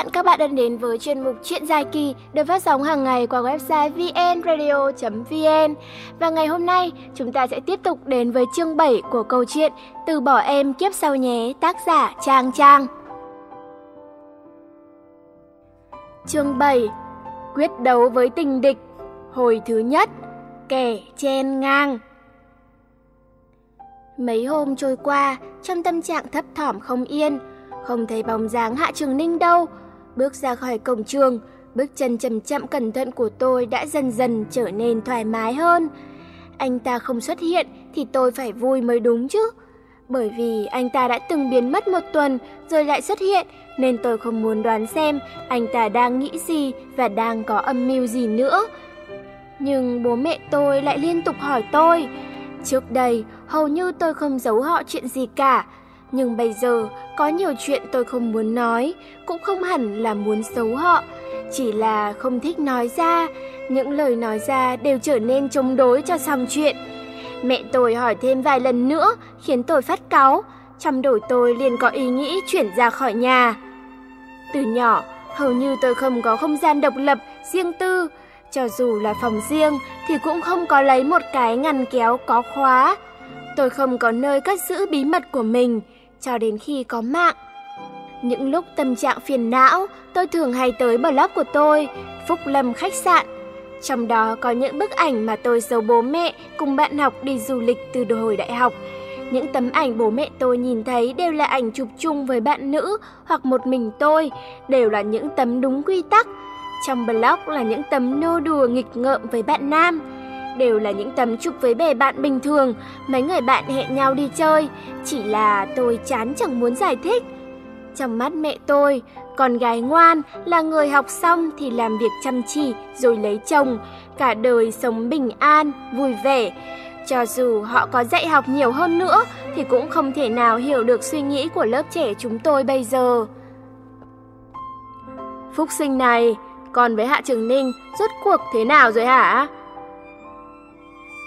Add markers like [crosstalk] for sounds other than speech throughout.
các bạn, các bạn đã đến với chuyên mục Chuyện dài kỳ được phát sóng hàng ngày qua website vnradio.vn Và ngày hôm nay chúng ta sẽ tiếp tục đến với chương 7 của câu chuyện Từ bỏ em kiếp sau nhé, tác giả Trang Trang Chương 7 Quyết đấu với tình địch Hồi thứ nhất Kẻ chen ngang Mấy hôm trôi qua, trong tâm trạng thấp thỏm không yên, không thấy bóng dáng Hạ Trường Ninh đâu. Bước ra khỏi cổng trường, bước chân chậm chậm cẩn thận của tôi đã dần dần trở nên thoải mái hơn. Anh ta không xuất hiện thì tôi phải vui mới đúng chứ. Bởi vì anh ta đã từng biến mất một tuần rồi lại xuất hiện nên tôi không muốn đoán xem anh ta đang nghĩ gì và đang có âm mưu gì nữa. Nhưng bố mẹ tôi lại liên tục hỏi tôi. Trước đây, hầu như tôi không giấu họ chuyện gì cả. Nhưng bây giờ, có nhiều chuyện tôi không muốn nói, cũng không hẳn là muốn xấu họ. Chỉ là không thích nói ra, những lời nói ra đều trở nên chống đối cho xong chuyện. Mẹ tôi hỏi thêm vài lần nữa, khiến tôi phát cáu. Trong đổi tôi liền có ý nghĩ chuyển ra khỏi nhà. Từ nhỏ, hầu như tôi không có không gian độc lập, riêng tư, cho dù là phòng riêng thì cũng không có lấy một cái ngăn kéo có khóa. Tôi không có nơi cất giữ bí mật của mình cho đến khi có mạng. Những lúc tâm trạng phiền não, tôi thường hay tới blog của tôi, Phúc Lâm khách sạn. Trong đó có những bức ảnh mà tôi giấu bố mẹ cùng bạn học đi du lịch từ hồi đại học. Những tấm ảnh bố mẹ tôi nhìn thấy đều là ảnh chụp chung với bạn nữ hoặc một mình tôi, đều là những tấm đúng quy tắc, trong blog là những tấm nô đùa nghịch ngợm với bạn nam. Đều là những tấm chụp với bè bạn bình thường, mấy người bạn hẹn nhau đi chơi. Chỉ là tôi chán chẳng muốn giải thích. Trong mắt mẹ tôi, con gái ngoan là người học xong thì làm việc chăm chỉ rồi lấy chồng, cả đời sống bình an, vui vẻ. Cho dù họ có dạy học nhiều hơn nữa thì cũng không thể nào hiểu được suy nghĩ của lớp trẻ chúng tôi bây giờ. Phúc sinh này, còn với Hạ Trường Ninh, rốt cuộc thế nào rồi hả?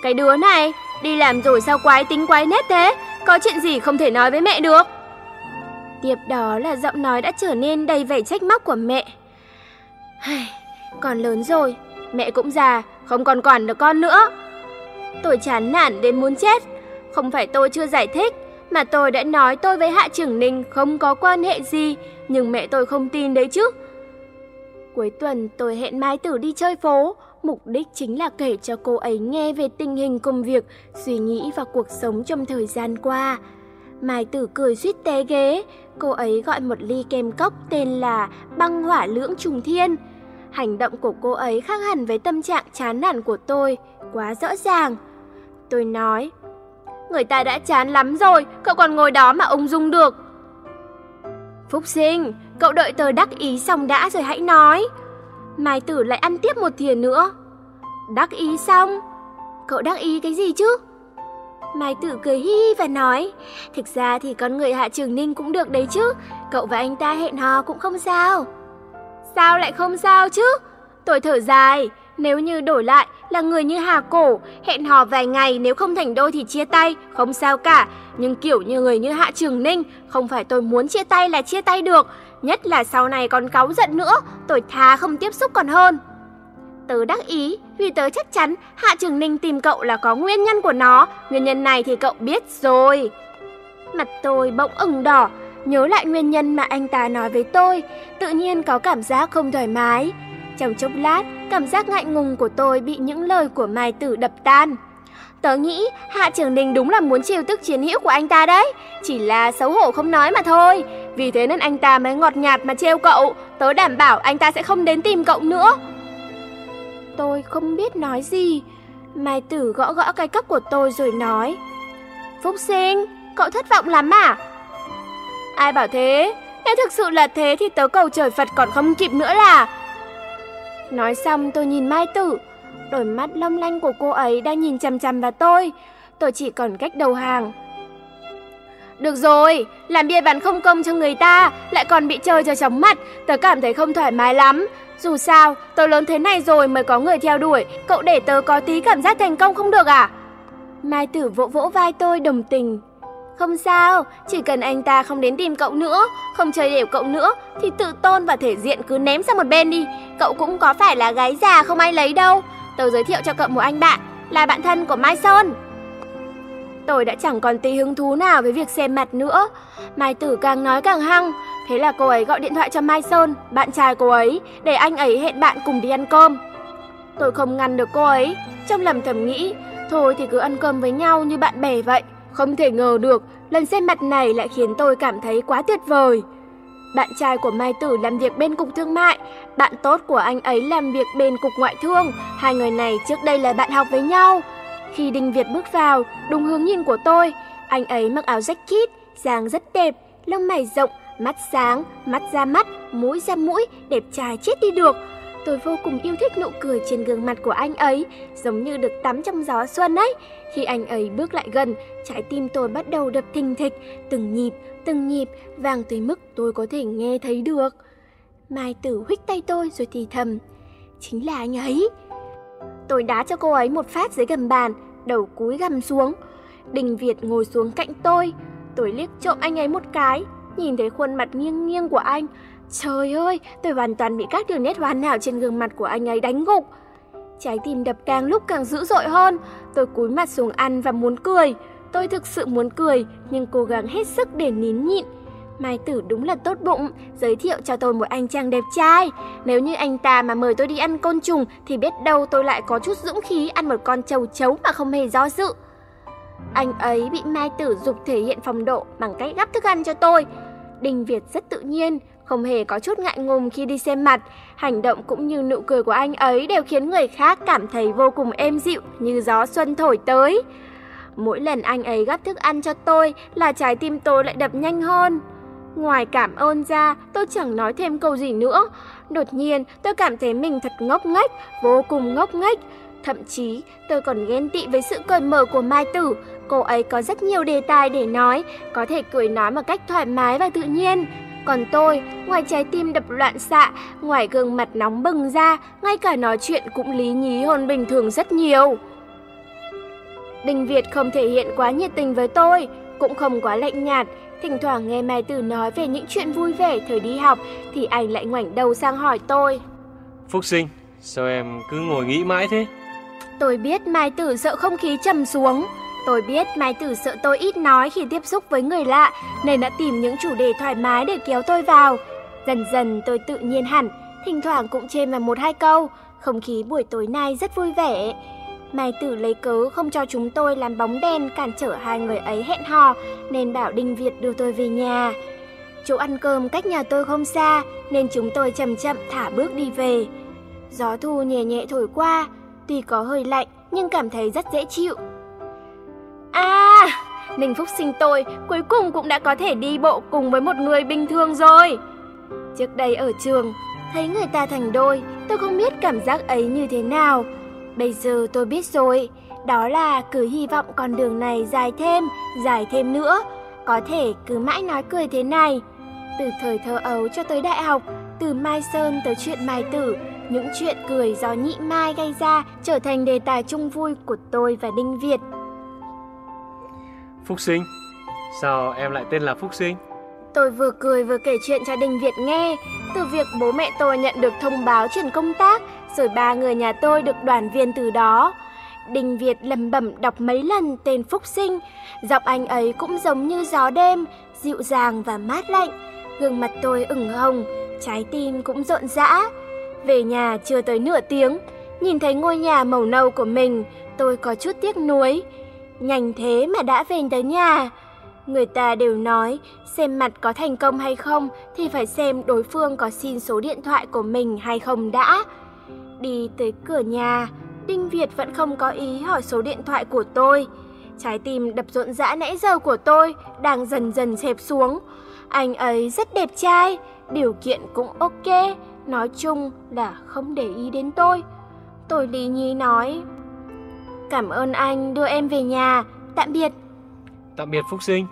Cái đứa này, đi làm rồi sao quái tính quái nét thế? Có chuyện gì không thể nói với mẹ được? Tiếp đó là giọng nói đã trở nên đầy vẻ trách móc của mẹ. Còn lớn rồi, mẹ cũng già, không còn quản được con nữa. Tôi chán nản đến muốn chết. Không phải tôi chưa giải thích, mà tôi đã nói tôi với Hạ trưởng Ninh không có quan hệ gì, nhưng mẹ tôi không tin đấy chứ. Cuối tuần tôi hẹn Mai Tử đi chơi phố, mục đích chính là kể cho cô ấy nghe về tình hình công việc, suy nghĩ và cuộc sống trong thời gian qua. Mai Tử cười suýt té ghế, cô ấy gọi một ly kem cốc tên là băng hỏa lưỡng trùng thiên. Hành động của cô ấy khác hẳn với tâm trạng chán nản của tôi, quá rõ ràng. Tôi nói, người ta đã chán lắm rồi, cậu còn ngồi đó mà ung dung được. Phúc sinh, cậu đợi tờ đắc ý xong đã rồi hãy nói. Mai tử lại ăn tiếp một thìa nữa. Đắc ý xong? Cậu đắc ý cái gì chứ? Mai tử cười hi hi và nói, thực ra thì con người Hạ Trường Ninh cũng được đấy chứ, cậu và anh ta hẹn hò cũng không sao. Sao lại không sao chứ? Tôi thở dài, nếu như đổi lại là người như Hà Cổ, hẹn hò vài ngày nếu không thành đôi thì chia tay, không sao cả. Nhưng kiểu như người như Hạ Trường Ninh, không phải tôi muốn chia tay là chia tay được. Nhất là sau này còn cáu giận nữa, tôi thà không tiếp xúc còn hơn. Tớ đắc ý vì tớ chắc chắn Hạ Trường Ninh tìm cậu là có nguyên nhân của nó. Nguyên nhân này thì cậu biết rồi. Mặt tôi bỗng ửng đỏ, nhớ lại nguyên nhân mà anh ta nói với tôi, tự nhiên có cảm giác không thoải mái. Trong chốc lát, cảm giác ngại ngùng của tôi bị những lời của Mai Tử đập tan. Tớ nghĩ Hạ Trường Ninh đúng là muốn chiêu tức chiến hữu của anh ta đấy, chỉ là xấu hổ không nói mà thôi. Vì thế nên anh ta mới ngọt nhạt mà trêu cậu, tớ đảm bảo anh ta sẽ không đến tìm cậu nữa. Tôi không biết nói gì. Mai Tử gõ gõ cái cốc của tôi rồi nói. Phúc sinh, cậu thất vọng lắm à? Ai bảo thế? Nếu thực sự là thế thì tớ cầu trời Phật còn không kịp nữa là... Nói xong tôi nhìn Mai Tử, đôi mắt long lanh của cô ấy đang nhìn chằm chằm vào tôi. Tôi chỉ còn cách đầu hàng. Được rồi, làm bia bán không công cho người ta, lại còn bị chơi cho chóng mặt, tớ cảm thấy không thoải mái lắm. Dù sao, tớ lớn thế này rồi mới có người theo đuổi, cậu để tớ có tí cảm giác thành công không được à? Mai Tử vỗ vỗ vai tôi đồng tình. Không sao, chỉ cần anh ta không đến tìm cậu nữa, không chơi đều cậu nữa, thì tự tôn và thể diện cứ ném sang một bên đi. Cậu cũng có phải là gái già không ai lấy đâu. tớ giới thiệu cho cậu một anh bạn, là bạn thân của Mai Sơn. Tôi đã chẳng còn tí hứng thú nào với việc xem mặt nữa. Mai Tử càng nói càng hăng. Thế là cô ấy gọi điện thoại cho Mai Sơn, bạn trai cô ấy, để anh ấy hẹn bạn cùng đi ăn cơm. Tôi không ngăn được cô ấy, trong lòng thầm nghĩ, thôi thì cứ ăn cơm với nhau như bạn bè vậy. Không thể ngờ được, lần xem mặt này lại khiến tôi cảm thấy quá tuyệt vời. Bạn trai của Mai Tử làm việc bên cục thương mại, bạn tốt của anh ấy làm việc bên cục ngoại thương. Hai người này trước đây là bạn học với nhau. Khi Đinh Việt bước vào, đúng hướng nhìn của tôi, anh ấy mặc áo jacket, dáng rất đẹp, lông mày rộng, mắt sáng, mắt ra mắt, mũi ra mũi, đẹp trai chết đi được. Tôi vô cùng yêu thích nụ cười trên gương mặt của anh ấy, giống như được tắm trong gió xuân ấy. Khi anh ấy bước lại gần, trái tim tôi bắt đầu đập thình thịch, từng nhịp, từng nhịp, vàng tới mức tôi có thể nghe thấy được. Mai Tử huých tay tôi rồi thì thầm, chính là anh ấy. Tôi đá cho cô ấy một phát dưới gầm bàn, đầu cúi gầm xuống. Đình Việt ngồi xuống cạnh tôi, tôi liếc trộm anh ấy một cái, nhìn thấy khuôn mặt nghiêng nghiêng của anh. Trời ơi, tôi hoàn toàn bị các đường nét hoàn hảo trên gương mặt của anh ấy đánh gục. Trái tim đập càng lúc càng dữ dội hơn, tôi cúi mặt xuống ăn và muốn cười. Tôi thực sự muốn cười, nhưng cố gắng hết sức để nín nhịn. Mai Tử đúng là tốt bụng, giới thiệu cho tôi một anh chàng đẹp trai. Nếu như anh ta mà mời tôi đi ăn côn trùng thì biết đâu tôi lại có chút dũng khí ăn một con trâu chấu mà không hề do dự. Anh ấy bị Mai Tử dục thể hiện phong độ bằng cách gắp thức ăn cho tôi. Đình Việt rất tự nhiên, không hề có chút ngại ngùng khi đi xem mặt. Hành động cũng như nụ cười của anh ấy đều khiến người khác cảm thấy vô cùng êm dịu như gió xuân thổi tới. Mỗi lần anh ấy gắp thức ăn cho tôi là trái tim tôi lại đập nhanh hơn. Ngoài cảm ơn ra, tôi chẳng nói thêm câu gì nữa. Đột nhiên, tôi cảm thấy mình thật ngốc nghếch, vô cùng ngốc nghếch. Thậm chí, tôi còn ghen tị với sự cởi mở của Mai Tử. Cô ấy có rất nhiều đề tài để nói, có thể cười nói một cách thoải mái và tự nhiên. Còn tôi, ngoài trái tim đập loạn xạ, ngoài gương mặt nóng bừng ra, ngay cả nói chuyện cũng lý nhí hơn bình thường rất nhiều. Đình Việt không thể hiện quá nhiệt tình với tôi, cũng không quá lạnh nhạt, Thỉnh thoảng nghe Mai Tử nói về những chuyện vui vẻ thời đi học thì anh lại ngoảnh đầu sang hỏi tôi. Phúc sinh, sao em cứ ngồi nghĩ mãi thế? Tôi biết Mai Tử sợ không khí trầm xuống. Tôi biết Mai Tử sợ tôi ít nói khi tiếp xúc với người lạ nên đã tìm những chủ đề thoải mái để kéo tôi vào. Dần dần tôi tự nhiên hẳn, thỉnh thoảng cũng chêm vào một hai câu. Không khí buổi tối nay rất vui vẻ. Mai Tử lấy cớ không cho chúng tôi làm bóng đen cản trở hai người ấy hẹn hò, nên bảo Đinh Việt đưa tôi về nhà. Chỗ ăn cơm cách nhà tôi không xa, nên chúng tôi chậm chậm thả bước đi về. Gió thu nhẹ nhẹ thổi qua, tuy có hơi lạnh nhưng cảm thấy rất dễ chịu. À, Ninh Phúc sinh tôi cuối cùng cũng đã có thể đi bộ cùng với một người bình thường rồi. Trước đây ở trường, thấy người ta thành đôi, tôi không biết cảm giác ấy như thế nào. Bây giờ tôi biết rồi, đó là cứ hy vọng con đường này dài thêm, dài thêm nữa. Có thể cứ mãi nói cười thế này. Từ thời thơ ấu cho tới đại học, từ Mai Sơn tới chuyện Mai Tử, những chuyện cười do nhị Mai gây ra trở thành đề tài chung vui của tôi và Đinh Việt. Phúc Sinh, sao em lại tên là Phúc Sinh? Tôi vừa cười vừa kể chuyện cho Đinh Việt nghe, từ việc bố mẹ tôi nhận được thông báo chuyển công tác rồi ba người nhà tôi được đoàn viên từ đó. Đình Việt lầm bẩm đọc mấy lần tên Phúc Sinh, giọng anh ấy cũng giống như gió đêm, dịu dàng và mát lạnh. Gương mặt tôi ửng hồng, trái tim cũng rộn rã. Về nhà chưa tới nửa tiếng, nhìn thấy ngôi nhà màu nâu của mình, tôi có chút tiếc nuối. Nhanh thế mà đã về tới nhà. Người ta đều nói, xem mặt có thành công hay không thì phải xem đối phương có xin số điện thoại của mình hay không đã. Đi tới cửa nhà, Đinh Việt vẫn không có ý hỏi số điện thoại của tôi. Trái tim đập rộn rã nãy giờ của tôi đang dần dần xẹp xuống. Anh ấy rất đẹp trai, điều kiện cũng ok, nói chung là không để ý đến tôi. Tôi lý nhí nói, cảm ơn anh đưa em về nhà, tạm biệt. Tạm biệt Phúc Sinh.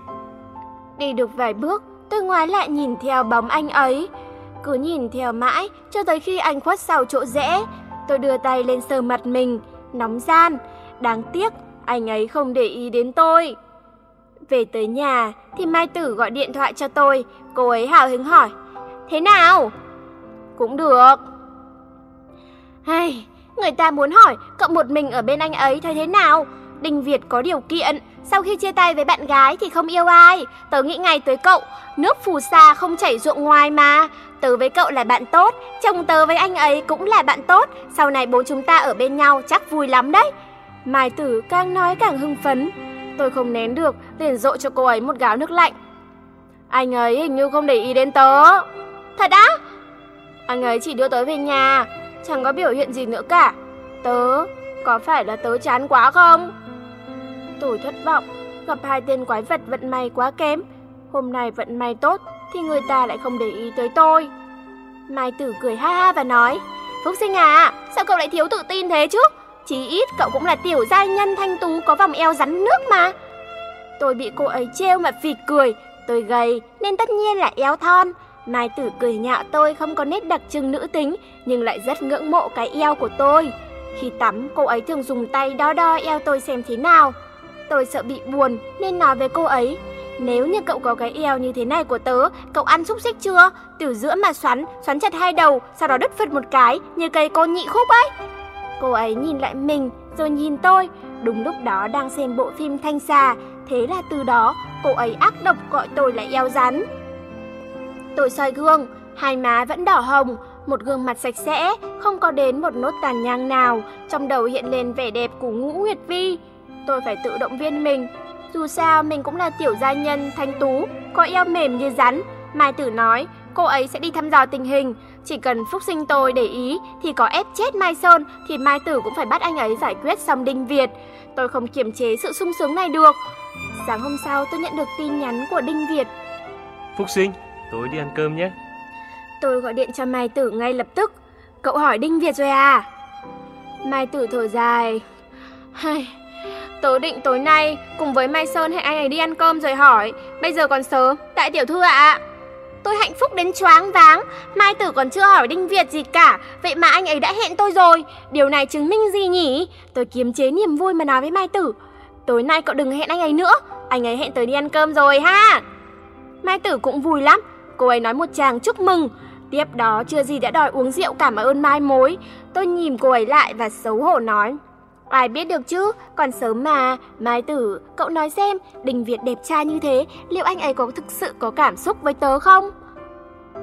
Đi được vài bước, tôi ngoái lại nhìn theo bóng anh ấy. Cứ nhìn theo mãi cho tới khi anh khuất sau chỗ rẽ. Tôi đưa tay lên sờ mặt mình, nóng gian. Đáng tiếc, anh ấy không để ý đến tôi. Về tới nhà thì Mai Tử gọi điện thoại cho tôi, cô ấy hào hứng hỏi, thế nào? Cũng được. Hay, người ta muốn hỏi cậu một mình ở bên anh ấy thấy thế nào? Đình Việt có điều kiện, sau khi chia tay với bạn gái thì không yêu ai. Tớ nghĩ ngay tới cậu, nước phù sa không chảy ruộng ngoài mà. Tớ với cậu là bạn tốt, chồng tớ với anh ấy cũng là bạn tốt. Sau này bố chúng ta ở bên nhau chắc vui lắm đấy. Mai Tử càng nói càng hưng phấn. Tôi không nén được, liền dội cho cô ấy một gáo nước lạnh. Anh ấy hình như không để ý đến tớ. Thật á? Anh ấy chỉ đưa tớ về nhà, chẳng có biểu hiện gì nữa cả. Tớ, có phải là tớ chán quá không? Tôi thất vọng, gặp hai tên quái vật vận may quá kém. Hôm nay vận may tốt thì người ta lại không để ý tới tôi. Mai Tử cười ha ha và nói, Phúc sinh à, sao cậu lại thiếu tự tin thế chứ? Chí ít cậu cũng là tiểu giai nhân thanh tú có vòng eo rắn nước mà. Tôi bị cô ấy trêu mà phịt cười, tôi gầy nên tất nhiên là eo thon. Mai Tử cười nhạo tôi không có nét đặc trưng nữ tính nhưng lại rất ngưỡng mộ cái eo của tôi. Khi tắm, cô ấy thường dùng tay đo đo eo tôi xem thế nào. Tôi sợ bị buồn nên nói với cô ấy, nếu như cậu có cái eo như thế này của tớ, cậu ăn xúc xích chưa? Từ giữa mà xoắn, xoắn chặt hai đầu, sau đó đứt phật một cái, như cây con nhị khúc ấy. Cô ấy nhìn lại mình, rồi nhìn tôi. Đúng lúc đó đang xem bộ phim Thanh Xà, thế là từ đó cô ấy ác độc gọi tôi là eo rắn. Tôi soi gương, hai má vẫn đỏ hồng, một gương mặt sạch sẽ, không có đến một nốt tàn nhang nào, trong đầu hiện lên vẻ đẹp của Ngũ Nguyệt Vi. Tôi phải tự động viên mình, dù sao mình cũng là tiểu gia nhân thanh tú, có eo mềm như rắn. Mai Tử nói, cô ấy sẽ đi thăm dò tình hình, chỉ cần Phúc Sinh tôi để ý thì có ép chết Mai Sơn thì Mai Tử cũng phải bắt anh ấy giải quyết xong Đinh Việt. Tôi không kiềm chế sự sung sướng này được. Sáng hôm sau tôi nhận được tin nhắn của Đinh Việt. Phúc Sinh, tối đi ăn cơm nhé. Tôi gọi điện cho Mai Tử ngay lập tức. Cậu hỏi Đinh Việt rồi à? Mai Tử thở dài. Hay, Tớ định tối nay cùng với Mai Sơn hẹn anh ấy đi ăn cơm rồi hỏi. Bây giờ còn sớm, tại tiểu thư ạ. Tôi hạnh phúc đến choáng váng. Mai Tử còn chưa hỏi Đinh Việt gì cả. Vậy mà anh ấy đã hẹn tôi rồi. Điều này chứng minh gì nhỉ? Tôi kiềm chế niềm vui mà nói với Mai Tử. Tối nay cậu đừng hẹn anh ấy nữa. Anh ấy hẹn tới đi ăn cơm rồi ha. Mai Tử cũng vui lắm. Cô ấy nói một chàng chúc mừng. Tiếp đó chưa gì đã đòi uống rượu cảm ơn mai mối. Tôi nhìn cô ấy lại và xấu hổ nói. Ai biết được chứ, còn sớm mà. Mai tử, cậu nói xem, Đình Việt đẹp trai như thế, liệu anh ấy có thực sự có cảm xúc với tớ không?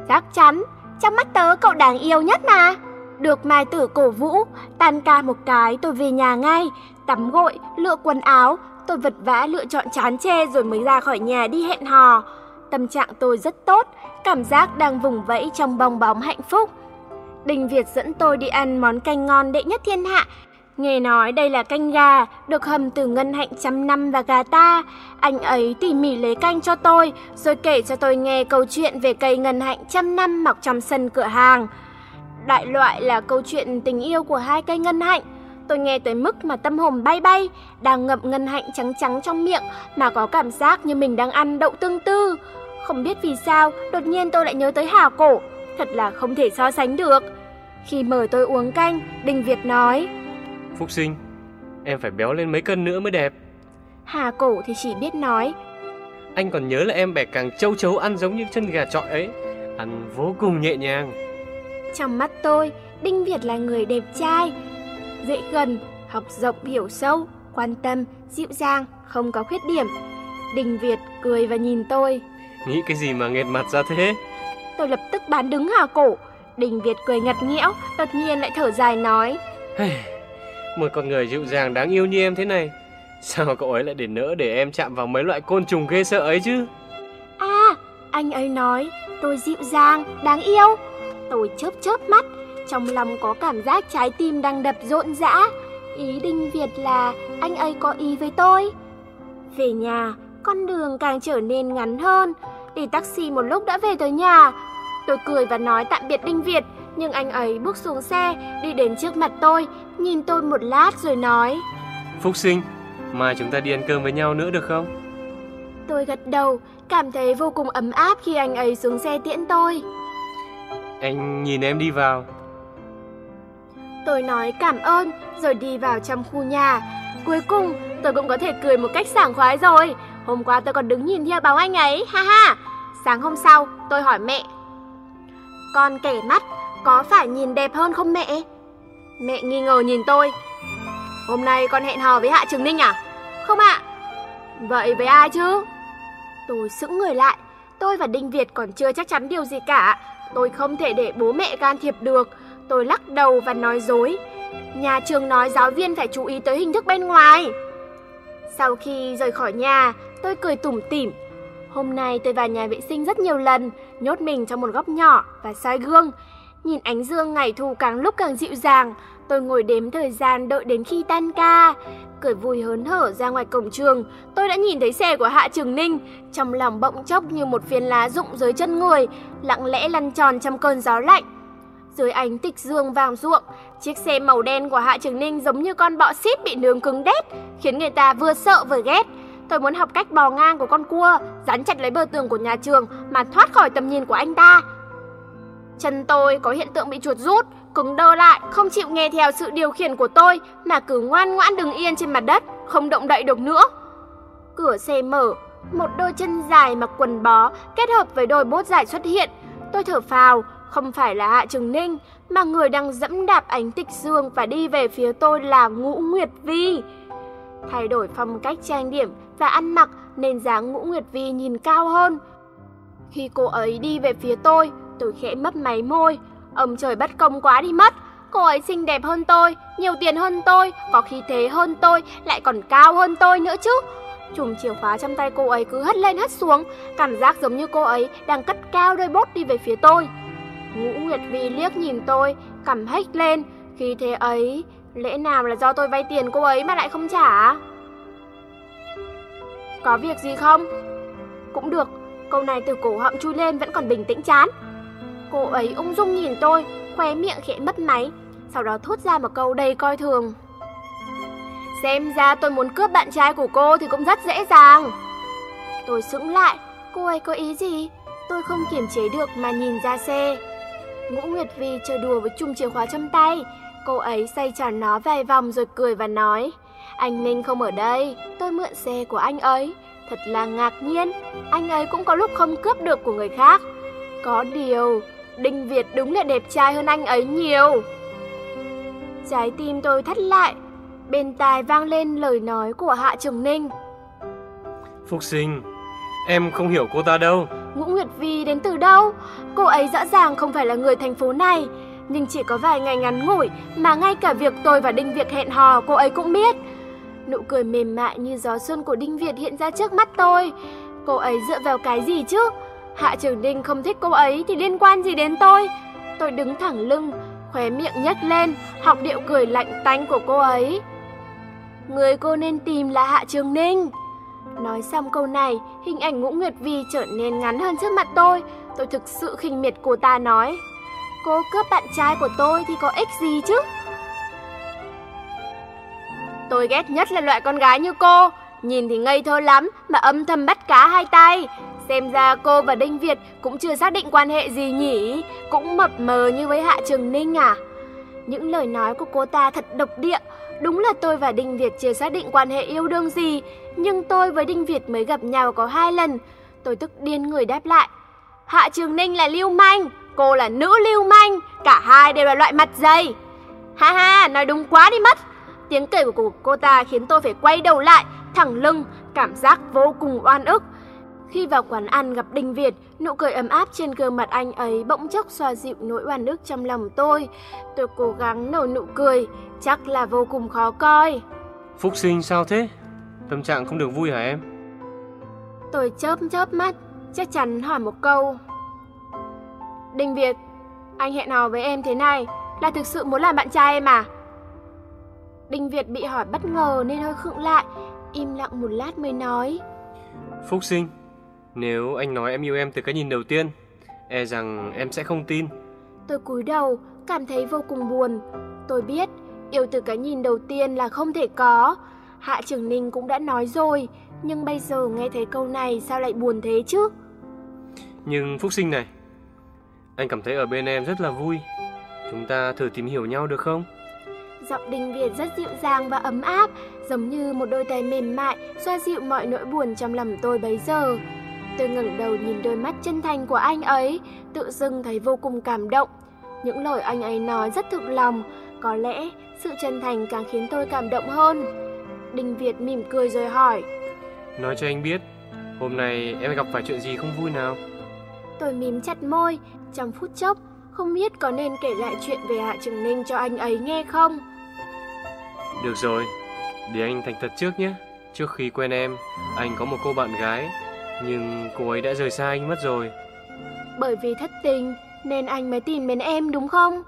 Chắc chắn, trong mắt tớ cậu đáng yêu nhất mà. Được Mai tử cổ vũ, tan ca một cái tôi về nhà ngay, tắm gội, lựa quần áo, tôi vật vã lựa chọn chán chê rồi mới ra khỏi nhà đi hẹn hò. Tâm trạng tôi rất tốt, cảm giác đang vùng vẫy trong bong bóng hạnh phúc. Đình Việt dẫn tôi đi ăn món canh ngon đệ nhất thiên hạ Nghe nói đây là canh gà, được hầm từ ngân hạnh trăm năm và gà ta. Anh ấy tỉ mỉ lấy canh cho tôi, rồi kể cho tôi nghe câu chuyện về cây ngân hạnh trăm năm mọc trong sân cửa hàng. Đại loại là câu chuyện tình yêu của hai cây ngân hạnh. Tôi nghe tới mức mà tâm hồn bay bay, đang ngậm ngân hạnh trắng trắng trong miệng mà có cảm giác như mình đang ăn đậu tương tư. Không biết vì sao, đột nhiên tôi lại nhớ tới Hà Cổ, thật là không thể so sánh được. Khi mời tôi uống canh, Đình Việt nói: Phúc sinh, em phải béo lên mấy cân nữa mới đẹp. Hà cổ thì chỉ biết nói. Anh còn nhớ là em bẻ càng châu chấu ăn giống như chân gà trọi ấy. Ăn vô cùng nhẹ nhàng. Trong mắt tôi, Đinh Việt là người đẹp trai, dễ gần, học rộng hiểu sâu, quan tâm, dịu dàng, không có khuyết điểm. Đinh Việt cười và nhìn tôi. Nghĩ cái gì mà nghẹt mặt ra thế? Tôi lập tức bán đứng hà cổ. Đình Việt cười ngặt nghẽo, đột nhiên lại thở dài nói. Một con người dịu dàng đáng yêu như em thế này, Sao cậu ấy lại để nỡ để em chạm vào mấy loại côn trùng ghê sợ ấy chứ? À anh ấy nói, tôi dịu dàng, đáng yêu. Tôi chớp chớp mắt, Trong lòng có cảm giác trái tim đang đập rộn rã. Ý Đinh Việt là, anh ấy có ý với tôi. Về nhà, con đường càng trở nên ngắn hơn. Đi taxi một lúc đã về tới nhà. Tôi cười và nói tạm biệt Đinh Việt nhưng anh ấy bước xuống xe, đi đến trước mặt tôi, nhìn tôi một lát rồi nói Phúc sinh, mai chúng ta đi ăn cơm với nhau nữa được không? Tôi gật đầu, cảm thấy vô cùng ấm áp khi anh ấy xuống xe tiễn tôi. Anh nhìn em đi vào. Tôi nói cảm ơn, rồi đi vào trong khu nhà. Cuối cùng, tôi cũng có thể cười một cách sảng khoái rồi. Hôm qua tôi còn đứng nhìn theo bóng anh ấy, ha ha. Sáng hôm sau, tôi hỏi mẹ. Con kẻ mắt, có phải nhìn đẹp hơn không mẹ? Mẹ nghi ngờ nhìn tôi. Hôm nay con hẹn hò với Hạ Trường Ninh à? Không ạ. Vậy với ai chứ? Tôi sững người lại. Tôi và Đinh Việt còn chưa chắc chắn điều gì cả. Tôi không thể để bố mẹ can thiệp được. Tôi lắc đầu và nói dối. Nhà trường nói giáo viên phải chú ý tới hình thức bên ngoài. Sau khi rời khỏi nhà, tôi cười tủm tỉm. Hôm nay tôi vào nhà vệ sinh rất nhiều lần, nhốt mình trong một góc nhỏ và soi gương. Nhìn ánh dương ngày thu càng lúc càng dịu dàng, tôi ngồi đếm thời gian đợi đến khi tan ca. Cười vui hớn hở ra ngoài cổng trường, tôi đã nhìn thấy xe của Hạ Trường Ninh, trong lòng bỗng chốc như một phiến lá rụng dưới chân người, lặng lẽ lăn tròn trong cơn gió lạnh. Dưới ánh tịch dương vàng ruộng, chiếc xe màu đen của Hạ Trường Ninh giống như con bọ xít bị nướng cứng đét, khiến người ta vừa sợ vừa ghét. Tôi muốn học cách bò ngang của con cua, dán chặt lấy bờ tường của nhà trường mà thoát khỏi tầm nhìn của anh ta. Chân tôi có hiện tượng bị chuột rút, cứng đơ lại, không chịu nghe theo sự điều khiển của tôi mà cứ ngoan ngoãn đứng yên trên mặt đất, không động đậy được nữa. Cửa xe mở, một đôi chân dài mặc quần bó kết hợp với đôi bốt dài xuất hiện. Tôi thở phào, không phải là Hạ Trường Ninh, mà người đang dẫm đạp ánh tịch dương và đi về phía tôi là Ngũ Nguyệt Vi. Thay đổi phong cách trang điểm và ăn mặc nên dáng Ngũ Nguyệt Vi nhìn cao hơn. Khi cô ấy đi về phía tôi, tôi khẽ mấp máy môi. Ông trời bất công quá đi mất. Cô ấy xinh đẹp hơn tôi, nhiều tiền hơn tôi, có khí thế hơn tôi, lại còn cao hơn tôi nữa chứ. Chùm chìa khóa trong tay cô ấy cứ hất lên hất xuống, cảm giác giống như cô ấy đang cất cao đôi bốt đi về phía tôi. Ngũ Nguyệt Vi liếc nhìn tôi, cầm hếch lên, khi thế ấy, lẽ nào là do tôi vay tiền cô ấy mà lại không trả? Có việc gì không? Cũng được, câu này từ cổ họng chui lên vẫn còn bình tĩnh chán. Cô ấy ung dung nhìn tôi, khóe miệng khẽ mất máy, sau đó thốt ra một câu đầy coi thường. Xem ra tôi muốn cướp bạn trai của cô thì cũng rất dễ dàng. Tôi sững lại, cô ấy có ý gì? Tôi không kiềm chế được mà nhìn ra xe. Ngũ Nguyệt Vi chơi đùa với chung chìa khóa trong tay. Cô ấy xoay tròn nó vài vòng rồi cười và nói Anh Ninh không ở đây, tôi mượn xe của anh ấy. Thật là ngạc nhiên, anh ấy cũng có lúc không cướp được của người khác. Có điều, Đinh Việt đúng là đẹp trai hơn anh ấy nhiều. Trái tim tôi thắt lại, bên tai vang lên lời nói của Hạ Trường Ninh. Phúc sinh, em không hiểu cô ta đâu. Ngũ Nguyệt Vi đến từ đâu? Cô ấy rõ ràng không phải là người thành phố này, nhưng chỉ có vài ngày ngắn ngủi mà ngay cả việc tôi và Đinh Việt hẹn hò cô ấy cũng biết. Nụ cười mềm mại như gió xuân của Đinh Việt hiện ra trước mắt tôi. Cô ấy dựa vào cái gì chứ? Hạ Trường Đinh không thích cô ấy thì liên quan gì đến tôi? Tôi đứng thẳng lưng, khóe miệng nhếch lên, học điệu cười lạnh tanh của cô ấy. Người cô nên tìm là Hạ Trường Ninh. Nói xong câu này, hình ảnh Ngũ Nguyệt Vi trở nên ngắn hơn trước mặt tôi. Tôi thực sự khinh miệt cô ta nói. Cô cướp bạn trai của tôi thì có ích gì chứ? Tôi ghét nhất là loại con gái như cô. Nhìn thì ngây thơ lắm mà âm thầm bắt cá hai tay. Xem ra cô và Đinh Việt cũng chưa xác định quan hệ gì nhỉ? Cũng mập mờ như với Hạ Trường Ninh à? Những lời nói của cô ta thật độc địa. Đúng là tôi và Đinh Việt chưa xác định quan hệ yêu đương gì. Nhưng tôi với Đinh Việt mới gặp nhau có hai lần. Tôi tức điên người đáp lại. Hạ Trường Ninh là lưu manh, cô là nữ lưu manh. Cả hai đều là loại mặt dày. Ha ha, nói đúng quá đi mất. Tiếng kể của cô ta khiến tôi phải quay đầu lại, thẳng lưng, cảm giác vô cùng oan ức. Khi vào quán ăn gặp Đinh Việt, nụ cười ấm áp trên gương mặt anh ấy bỗng chốc xoa dịu nỗi oan ức trong lòng tôi. Tôi cố gắng nở nụ cười, chắc là vô cùng khó coi. Phúc sinh sao thế? Tâm trạng không được vui hả em? Tôi chớp chớp mắt, chắc chắn hỏi một câu. Đinh Việt, anh hẹn hò với em thế này là thực sự muốn làm bạn trai em à? Đinh Việt bị hỏi bất ngờ nên hơi khựng lại, im lặng một lát mới nói. Phúc sinh, nếu anh nói em yêu em từ cái nhìn đầu tiên, e rằng em sẽ không tin. Tôi cúi đầu, cảm thấy vô cùng buồn. Tôi biết, yêu từ cái nhìn đầu tiên là không thể có. Hạ Trường Ninh cũng đã nói rồi, nhưng bây giờ nghe thấy câu này sao lại buồn thế chứ? Nhưng Phúc sinh này, anh cảm thấy ở bên em rất là vui. Chúng ta thử tìm hiểu nhau được không? Giọng Đinh Việt rất dịu dàng và ấm áp, giống như một đôi tay mềm mại xoa dịu mọi nỗi buồn trong lòng tôi bấy giờ. Tôi ngẩng đầu nhìn đôi mắt chân thành của anh ấy, tự dưng thấy vô cùng cảm động. Những lời anh ấy nói rất thực lòng, có lẽ sự chân thành càng khiến tôi cảm động hơn. Đinh Việt mỉm cười rồi hỏi. Nói cho anh biết, hôm nay em gặp phải chuyện gì không vui nào? Tôi mím chặt môi, trong phút chốc, không biết có nên kể lại chuyện về Hạ Trường Ninh cho anh ấy nghe không? Được rồi, để anh thành thật trước nhé. Trước khi quen em, anh có một cô bạn gái, nhưng cô ấy đã rời xa anh mất rồi. Bởi vì thất tình nên anh mới tìm đến em đúng không?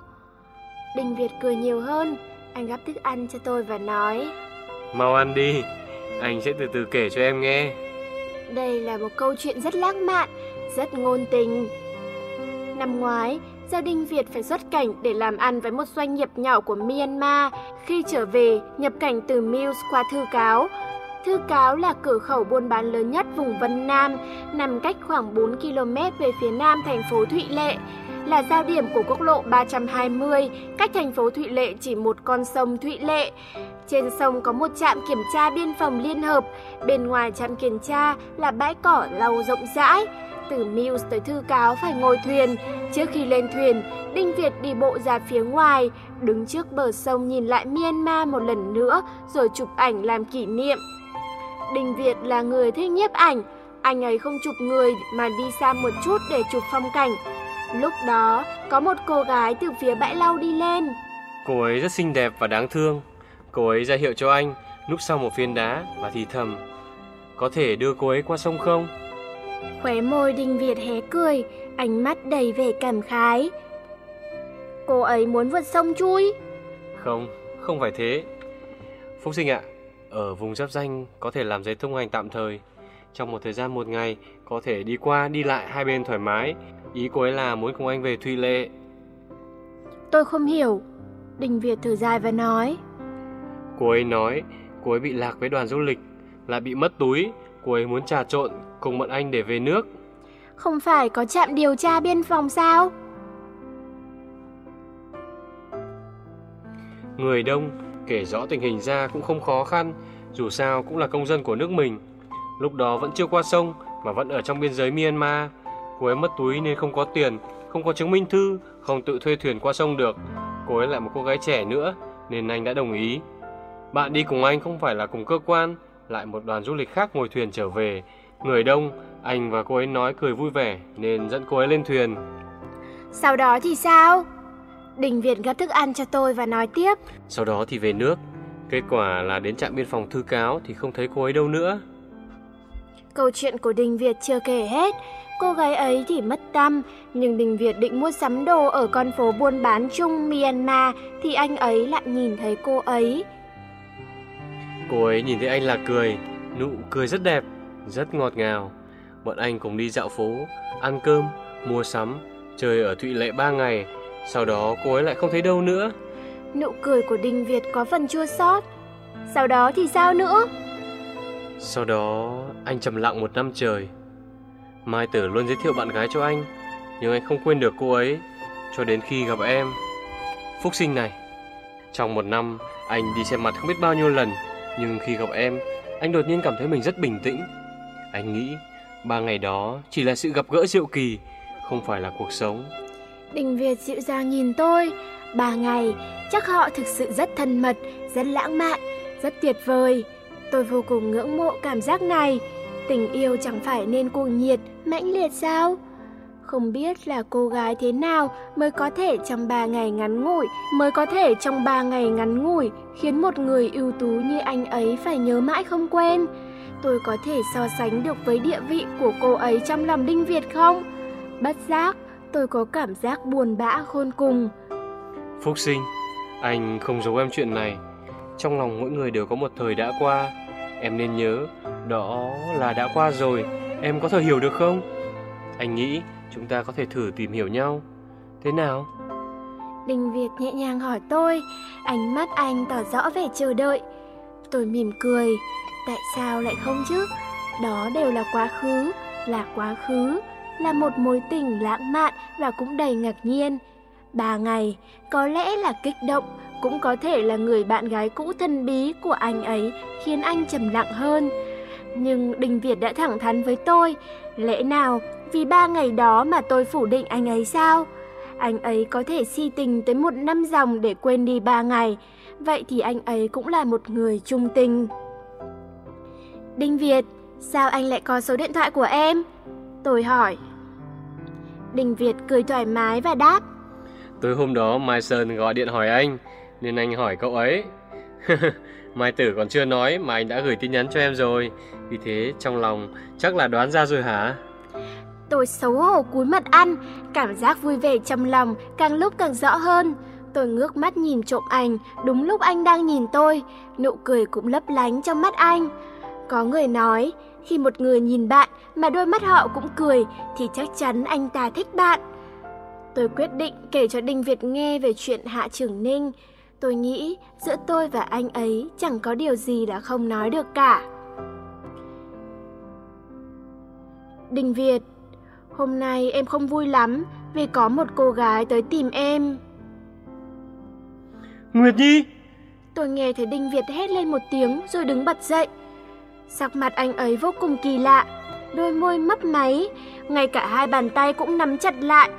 Đình Việt cười nhiều hơn, anh gắp thức ăn cho tôi và nói Mau ăn đi, anh sẽ từ từ kể cho em nghe. Đây là một câu chuyện rất lãng mạn, rất ngôn tình. Năm ngoái, gia đình Việt phải xuất cảnh để làm ăn với một doanh nghiệp nhỏ của Myanmar. Khi trở về, nhập cảnh từ Mills qua Thư Cáo. Thư Cáo là cửa khẩu buôn bán lớn nhất vùng Vân Nam, nằm cách khoảng 4 km về phía nam thành phố Thụy Lệ là giao điểm của quốc lộ 320, cách thành phố Thụy Lệ chỉ một con sông Thụy Lệ. Trên sông có một trạm kiểm tra biên phòng liên hợp, bên ngoài trạm kiểm tra là bãi cỏ lau rộng rãi. Từ Mills tới Thư Cáo phải ngồi thuyền. Trước khi lên thuyền, Đinh Việt đi bộ ra phía ngoài, đứng trước bờ sông nhìn lại Myanmar một lần nữa rồi chụp ảnh làm kỷ niệm. Đinh Việt là người thích nhiếp ảnh, anh ấy không chụp người mà đi xa một chút để chụp phong cảnh. Lúc đó, có một cô gái từ phía bãi lau đi lên. Cô ấy rất xinh đẹp và đáng thương. Cô ấy ra hiệu cho anh, núp sau một phiến đá và thì thầm. Có thể đưa cô ấy qua sông không? Khóe môi Đinh Việt hé cười, ánh mắt đầy vẻ cảm khái. Cô ấy muốn vượt sông chui? Không, không phải thế. Phúc sinh ạ, ở vùng giáp danh có thể làm giấy thông hành tạm thời. Trong một thời gian một ngày, có thể đi qua đi lại hai bên thoải mái. Ý cô ấy là muốn cùng anh về Thụy Lệ. Tôi không hiểu. Đình Việt thở dài và nói. Cô ấy nói cô ấy bị lạc với đoàn du lịch, là bị mất túi. Cô ấy muốn trà trộn cùng bọn anh để về nước. Không phải có trạm điều tra biên phòng sao? Người đông, kể rõ tình hình ra cũng không khó khăn, dù sao cũng là công dân của nước mình. Lúc đó vẫn chưa qua sông mà vẫn ở trong biên giới Myanmar. Cô ấy mất túi nên không có tiền, không có chứng minh thư, không tự thuê thuyền qua sông được. Cô ấy lại một cô gái trẻ nữa nên anh đã đồng ý. Bạn đi cùng anh không phải là cùng cơ quan, lại một đoàn du lịch khác ngồi thuyền trở về. Người đông, anh và cô ấy nói cười vui vẻ nên dẫn cô ấy lên thuyền. Sau đó thì sao? Đình Việt gấp thức ăn cho tôi và nói tiếp. Sau đó thì về nước. Kết quả là đến trạm biên phòng thư cáo thì không thấy cô ấy đâu nữa. Câu chuyện của Đình Việt chưa kể hết. Cô gái ấy thì mất tâm, nhưng Đình Việt định mua sắm đồ ở con phố buôn bán chung Myanmar thì anh ấy lại nhìn thấy cô ấy. Cô ấy nhìn thấy anh là cười, nụ cười rất đẹp, rất ngọt ngào. Bọn anh cùng đi dạo phố, ăn cơm, mua sắm, chơi ở Thụy Lệ 3 ngày. Sau đó cô ấy lại không thấy đâu nữa. Nụ cười của Đình Việt có phần chua xót. Sau đó thì sao nữa? Sau đó anh trầm lặng một năm trời. Mai Tử luôn giới thiệu bạn gái cho anh, nhưng anh không quên được cô ấy cho đến khi gặp em. Phúc sinh này, trong một năm anh đi xem mặt không biết bao nhiêu lần, nhưng khi gặp em, anh đột nhiên cảm thấy mình rất bình tĩnh. Anh nghĩ ba ngày đó chỉ là sự gặp gỡ diệu kỳ, không phải là cuộc sống. Đình Việt dịu dàng nhìn tôi, ba ngày, chắc họ thực sự rất thân mật, rất lãng mạn, rất tuyệt vời. Tôi vô cùng ngưỡng mộ cảm giác này. Tình yêu chẳng phải nên cuồng nhiệt, mãnh liệt sao? Không biết là cô gái thế nào mới có thể trong ba ngày ngắn ngủi, mới có thể trong ba ngày ngắn ngủi khiến một người ưu tú như anh ấy phải nhớ mãi không quên. Tôi có thể so sánh được với địa vị của cô ấy trong lòng Đinh Việt không? Bất giác, tôi có cảm giác buồn bã khôn cùng. Phúc sinh, anh không giấu em chuyện này. Trong lòng mỗi người đều có một thời đã qua. Em nên nhớ, đó là đã qua rồi. Em có thể hiểu được không? Anh nghĩ chúng ta có thể thử tìm hiểu nhau. Thế nào? Đình Việt nhẹ nhàng hỏi tôi, ánh mắt anh tỏ rõ vẻ chờ đợi. Tôi mỉm cười, tại sao lại không chứ? Đó đều là quá khứ, là quá khứ, là một mối tình lãng mạn và cũng đầy ngạc nhiên. Ba ngày, có lẽ là kích động, cũng có thể là người bạn gái cũ thân bí của anh ấy khiến anh trầm lặng hơn. Nhưng Đình Việt đã thẳng thắn với tôi, lẽ nào vì ba ngày đó mà tôi phủ định anh ấy sao? Anh ấy có thể si tình tới một năm dòng để quên đi ba ngày, vậy thì anh ấy cũng là một người trung tình. Đinh Việt, sao anh lại có số điện thoại của em? Tôi hỏi. Đinh Việt cười thoải mái và đáp. Tối hôm đó Mai Sơn gọi điện hỏi anh, nên anh hỏi cậu ấy. [laughs] Mai Tử còn chưa nói mà anh đã gửi tin nhắn cho em rồi, vì thế trong lòng chắc là đoán ra rồi hả? Tôi xấu hổ cúi mặt ăn, cảm giác vui vẻ trong lòng càng lúc càng rõ hơn. Tôi ngước mắt nhìn trộm anh, đúng lúc anh đang nhìn tôi, nụ cười cũng lấp lánh trong mắt anh. Có người nói, khi một người nhìn bạn mà đôi mắt họ cũng cười thì chắc chắn anh ta thích bạn. Tôi quyết định kể cho Đinh Việt nghe về chuyện Hạ Trưởng Ninh. Tôi nghĩ giữa tôi và anh ấy chẳng có điều gì là không nói được cả. Đinh Việt, hôm nay em không vui lắm vì có một cô gái tới tìm em. Nguyệt Nhi! Tôi nghe thấy Đinh Việt hét lên một tiếng rồi đứng bật dậy. Sắc mặt anh ấy vô cùng kỳ lạ, đôi môi mấp máy, ngay cả hai bàn tay cũng nắm chặt lại.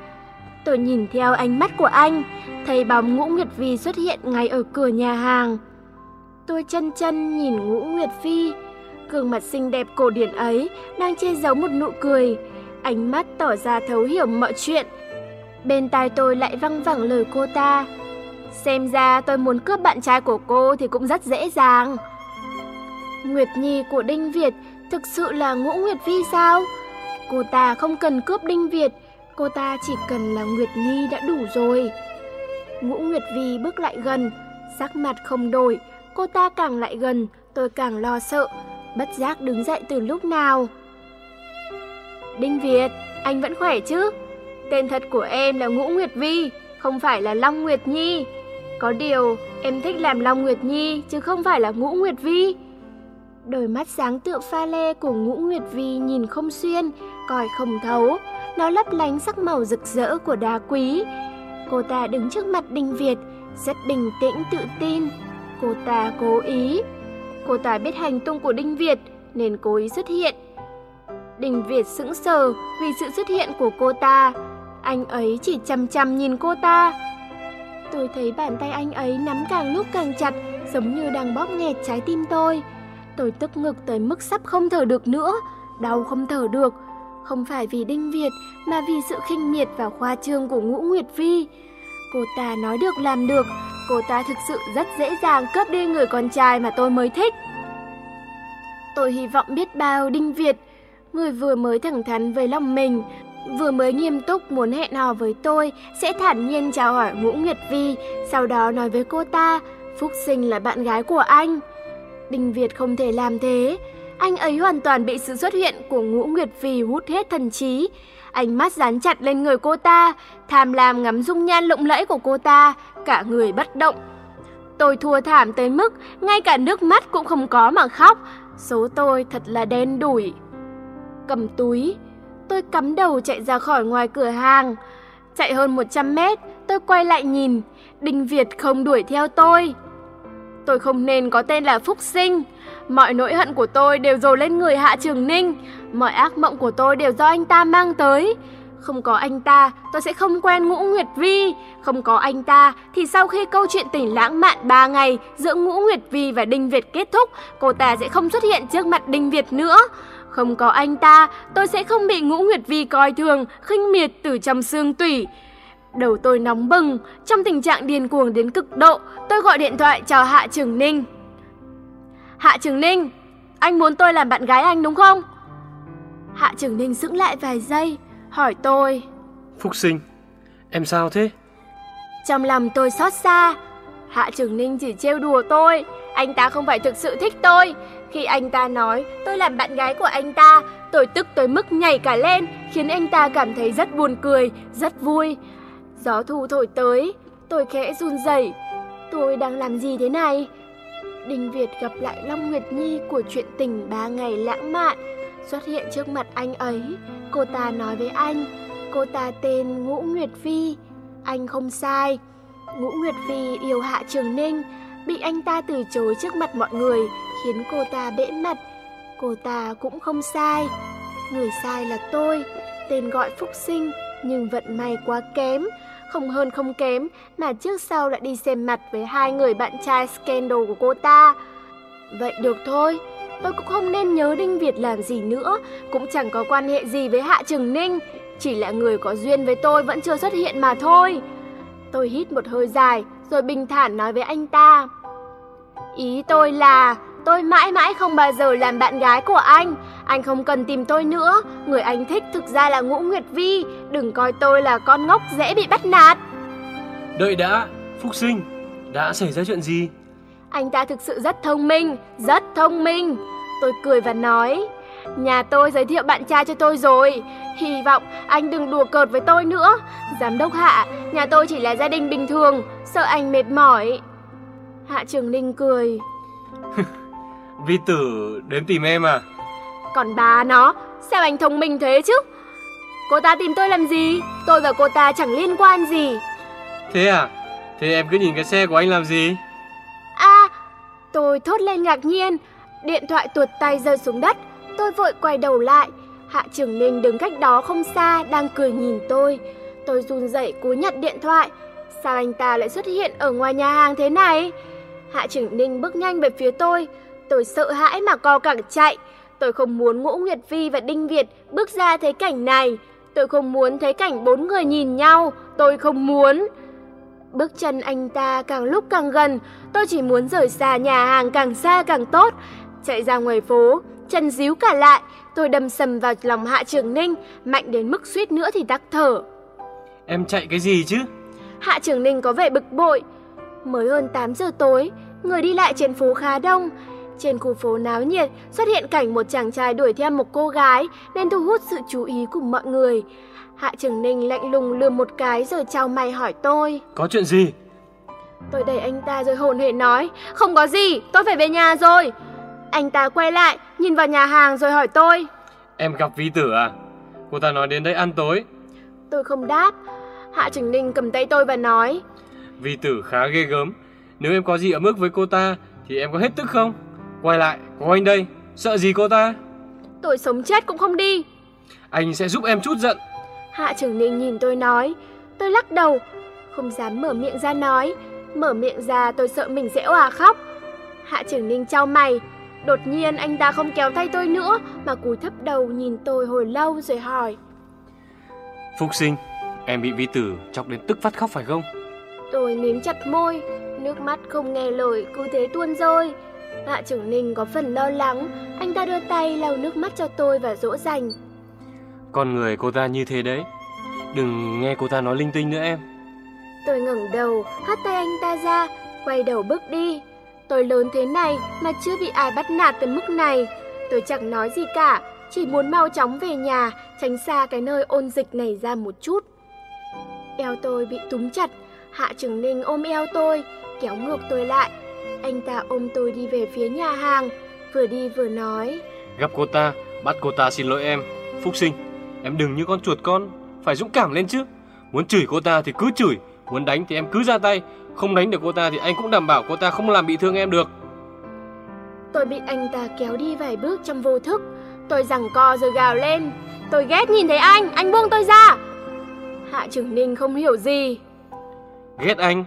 Tôi nhìn theo ánh mắt của anh, thấy bóng Ngũ Nguyệt Vi xuất hiện ngay ở cửa nhà hàng. Tôi chân chân nhìn Ngũ Nguyệt Vi, gương mặt xinh đẹp cổ điển ấy đang che giấu một nụ cười, ánh mắt tỏ ra thấu hiểu mọi chuyện. Bên tai tôi lại văng vẳng lời cô ta. Xem ra tôi muốn cướp bạn trai của cô thì cũng rất dễ dàng. Nguyệt Nhi của Đinh Việt thực sự là Ngũ Nguyệt Vi sao? Cô ta không cần cướp Đinh Việt, cô ta chỉ cần là Nguyệt Nhi đã đủ rồi. Ngũ Nguyệt Vi bước lại gần, sắc mặt không đổi, cô ta càng lại gần, tôi càng lo sợ, bất giác đứng dậy từ lúc nào. Đinh Việt, anh vẫn khỏe chứ? Tên thật của em là Ngũ Nguyệt Vi, không phải là Long Nguyệt Nhi. Có điều, em thích làm Long Nguyệt Nhi chứ không phải là Ngũ Nguyệt Vi. Đôi mắt sáng tượng pha lê của Ngũ Nguyệt Vi nhìn không xuyên, coi không thấu, nó lấp lánh sắc màu rực rỡ của đá quý. Cô ta đứng trước mặt Đinh Việt, rất bình tĩnh tự tin. Cô ta cố ý. Cô ta biết hành tung của Đinh Việt nên cố ý xuất hiện. Đinh Việt sững sờ vì sự xuất hiện của cô ta. Anh ấy chỉ chăm chăm nhìn cô ta. Tôi thấy bàn tay anh ấy nắm càng lúc càng chặt, giống như đang bóp nghẹt trái tim tôi. Tôi tức ngực tới mức sắp không thở được nữa, đau không thở được. Không phải vì Đinh Việt mà vì sự khinh miệt và khoa trương của Ngũ Nguyệt Vi. Cô ta nói được làm được, cô ta thực sự rất dễ dàng cướp đi người con trai mà tôi mới thích. Tôi hy vọng biết bao Đinh Việt, người vừa mới thẳng thắn với lòng mình, vừa mới nghiêm túc muốn hẹn hò với tôi sẽ thản nhiên chào hỏi Ngũ Nguyệt Vi, sau đó nói với cô ta, Phúc Sinh là bạn gái của anh. Đinh Việt không thể làm thế. Anh ấy hoàn toàn bị sự xuất hiện của Ngũ Nguyệt Phi hút hết thần trí. Ánh mắt dán chặt lên người cô ta, tham lam ngắm dung nhan lộng lẫy của cô ta, cả người bất động. Tôi thua thảm tới mức ngay cả nước mắt cũng không có mà khóc. Số tôi thật là đen đủi. Cầm túi, tôi cắm đầu chạy ra khỏi ngoài cửa hàng. Chạy hơn 100 mét, tôi quay lại nhìn, Đinh Việt không đuổi theo tôi. Tôi không nên có tên là Phúc Sinh. Mọi nỗi hận của tôi đều dồn lên người Hạ Trường Ninh. Mọi ác mộng của tôi đều do anh ta mang tới. Không có anh ta, tôi sẽ không quen Ngũ Nguyệt Vi. Không có anh ta, thì sau khi câu chuyện tình lãng mạn 3 ngày giữa Ngũ Nguyệt Vi và Đinh Việt kết thúc, cô ta sẽ không xuất hiện trước mặt Đinh Việt nữa. Không có anh ta, tôi sẽ không bị Ngũ Nguyệt Vi coi thường, khinh miệt từ trong xương tủy. Đầu tôi nóng bừng, trong tình trạng điên cuồng đến cực độ, tôi gọi điện thoại chào Hạ Trường Ninh. Hạ Trường Ninh, anh muốn tôi làm bạn gái anh đúng không? Hạ Trường Ninh sững lại vài giây, hỏi tôi. Phúc sinh, em sao thế? Trong lòng tôi xót xa, Hạ Trường Ninh chỉ trêu đùa tôi, anh ta không phải thực sự thích tôi. Khi anh ta nói tôi làm bạn gái của anh ta, tôi tức tới mức nhảy cả lên, khiến anh ta cảm thấy rất buồn cười, rất vui. Gió thu thổi tới, tôi khẽ run rẩy. Tôi đang làm gì thế này? Đinh Việt gặp lại Long Nguyệt Nhi của chuyện tình ba ngày lãng mạn, xuất hiện trước mặt anh ấy. Cô ta nói với anh, cô ta tên Ngũ Nguyệt Vi. Anh không sai. Ngũ Nguyệt Vi yêu Hạ Trường Ninh, bị anh ta từ chối trước mặt mọi người, khiến cô ta bẽ mặt. Cô ta cũng không sai. Người sai là tôi, tên gọi Phúc Sinh, nhưng vận may quá kém, không hơn không kém mà trước sau lại đi xem mặt với hai người bạn trai scandal của cô ta. Vậy được thôi, tôi cũng không nên nhớ Đinh Việt làm gì nữa, cũng chẳng có quan hệ gì với Hạ Trường Ninh, chỉ là người có duyên với tôi vẫn chưa xuất hiện mà thôi. Tôi hít một hơi dài, rồi bình thản nói với anh ta. Ý tôi là, tôi mãi mãi không bao giờ làm bạn gái của anh. Anh không cần tìm tôi nữa, người anh thích thực ra là Ngũ Nguyệt Vi, đừng coi tôi là con ngốc dễ bị bắt nạt. Đợi đã, Phúc Sinh, đã xảy ra chuyện gì? Anh ta thực sự rất thông minh, rất thông minh. Tôi cười và nói, nhà tôi giới thiệu bạn trai cho tôi rồi, hy vọng anh đừng đùa cợt với tôi nữa. Giám đốc Hạ, nhà tôi chỉ là gia đình bình thường, sợ anh mệt mỏi. Hạ Trường Ninh cười. [laughs] Vi tử đến tìm em à? Còn bà nó, sao anh thông minh thế chứ? Cô ta tìm tôi làm gì? Tôi và cô ta chẳng liên quan gì. Thế à? Thế em cứ nhìn cái xe của anh làm gì? À, tôi thốt lên ngạc nhiên. Điện thoại tuột tay rơi xuống đất. Tôi vội quay đầu lại. Hạ Trường Ninh đứng cách đó không xa, đang cười nhìn tôi. Tôi run rẩy cúi nhặt điện thoại. Sao anh ta lại xuất hiện ở ngoài nhà hàng thế này? Hạ Trường Ninh bước nhanh về phía tôi. Tôi sợ hãi mà co cẳng chạy. Tôi không muốn Ngũ Nguyệt Vi và Đinh Việt bước ra thấy cảnh này. Tôi không muốn thấy cảnh bốn người nhìn nhau. Tôi không muốn. Bước chân anh ta càng lúc càng gần. Tôi chỉ muốn rời xa nhà hàng càng xa càng tốt. Chạy ra ngoài phố, chân díu cả lại. Tôi đâm sầm vào lòng Hạ Trường Ninh, mạnh đến mức suýt nữa thì tắc thở. Em chạy cái gì chứ? Hạ Trường Ninh có vẻ bực bội. Mới hơn 8 giờ tối, người đi lại trên phố khá đông. Trên khu phố náo nhiệt xuất hiện cảnh một chàng trai đuổi theo một cô gái nên thu hút sự chú ý của mọi người. Hạ Trường Ninh lạnh lùng lườm một cái rồi chào mày hỏi tôi. Có chuyện gì? Tôi đẩy anh ta rồi hồn hển nói. Không có gì, tôi phải về nhà rồi. Anh ta quay lại, nhìn vào nhà hàng rồi hỏi tôi. Em gặp Vi Tử à? Cô ta nói đến đây ăn tối. Tôi không đáp. Hạ Trường Ninh cầm tay tôi và nói. Vi Tử khá ghê gớm. Nếu em có gì ở mức với cô ta thì em có hết tức không? Quay lại, có anh đây, sợ gì cô ta? Tôi sống chết cũng không đi. Anh sẽ giúp em chút giận. Hạ Trường Ninh nhìn tôi nói. Tôi lắc đầu, không dám mở miệng ra nói. Mở miệng ra tôi sợ mình sẽ òa khóc. Hạ Trường Ninh trao mày. Đột nhiên anh ta không kéo tay tôi nữa mà cúi thấp đầu nhìn tôi hồi lâu rồi hỏi. Phúc sinh, em bị vi tử chọc đến tức phát khóc phải không? Tôi mím chặt môi, nước mắt không nghe lời cứ thế tuôn rơi. Hạ trưởng Ninh có phần lo lắng, anh ta đưa tay lau nước mắt cho tôi và dỗ dành. Con người cô ta như thế đấy, đừng nghe cô ta nói linh tinh nữa em. Tôi ngẩng đầu, hất tay anh ta ra, quay đầu bước đi. Tôi lớn thế này mà chưa bị ai bắt nạt tới mức này. Tôi chẳng nói gì cả, chỉ muốn mau chóng về nhà, tránh xa cái nơi ôn dịch này ra một chút. Eo tôi bị túm chặt, Hạ Trường Ninh ôm eo tôi, kéo ngược tôi lại. Anh ta ôm tôi đi về phía nhà hàng, vừa đi vừa nói. Gặp cô ta, bắt cô ta xin lỗi em. Phúc sinh, em đừng như con chuột con, phải dũng cảm lên chứ. Muốn chửi cô ta thì cứ chửi, muốn đánh thì em cứ ra tay. Không đánh được cô ta thì anh cũng đảm bảo cô ta không làm bị thương em được. Tôi bị anh ta kéo đi vài bước trong vô thức. Tôi giằng co rồi gào lên. Tôi ghét nhìn thấy anh, anh buông tôi ra. Hạ Trường Ninh không hiểu gì. Ghét anh?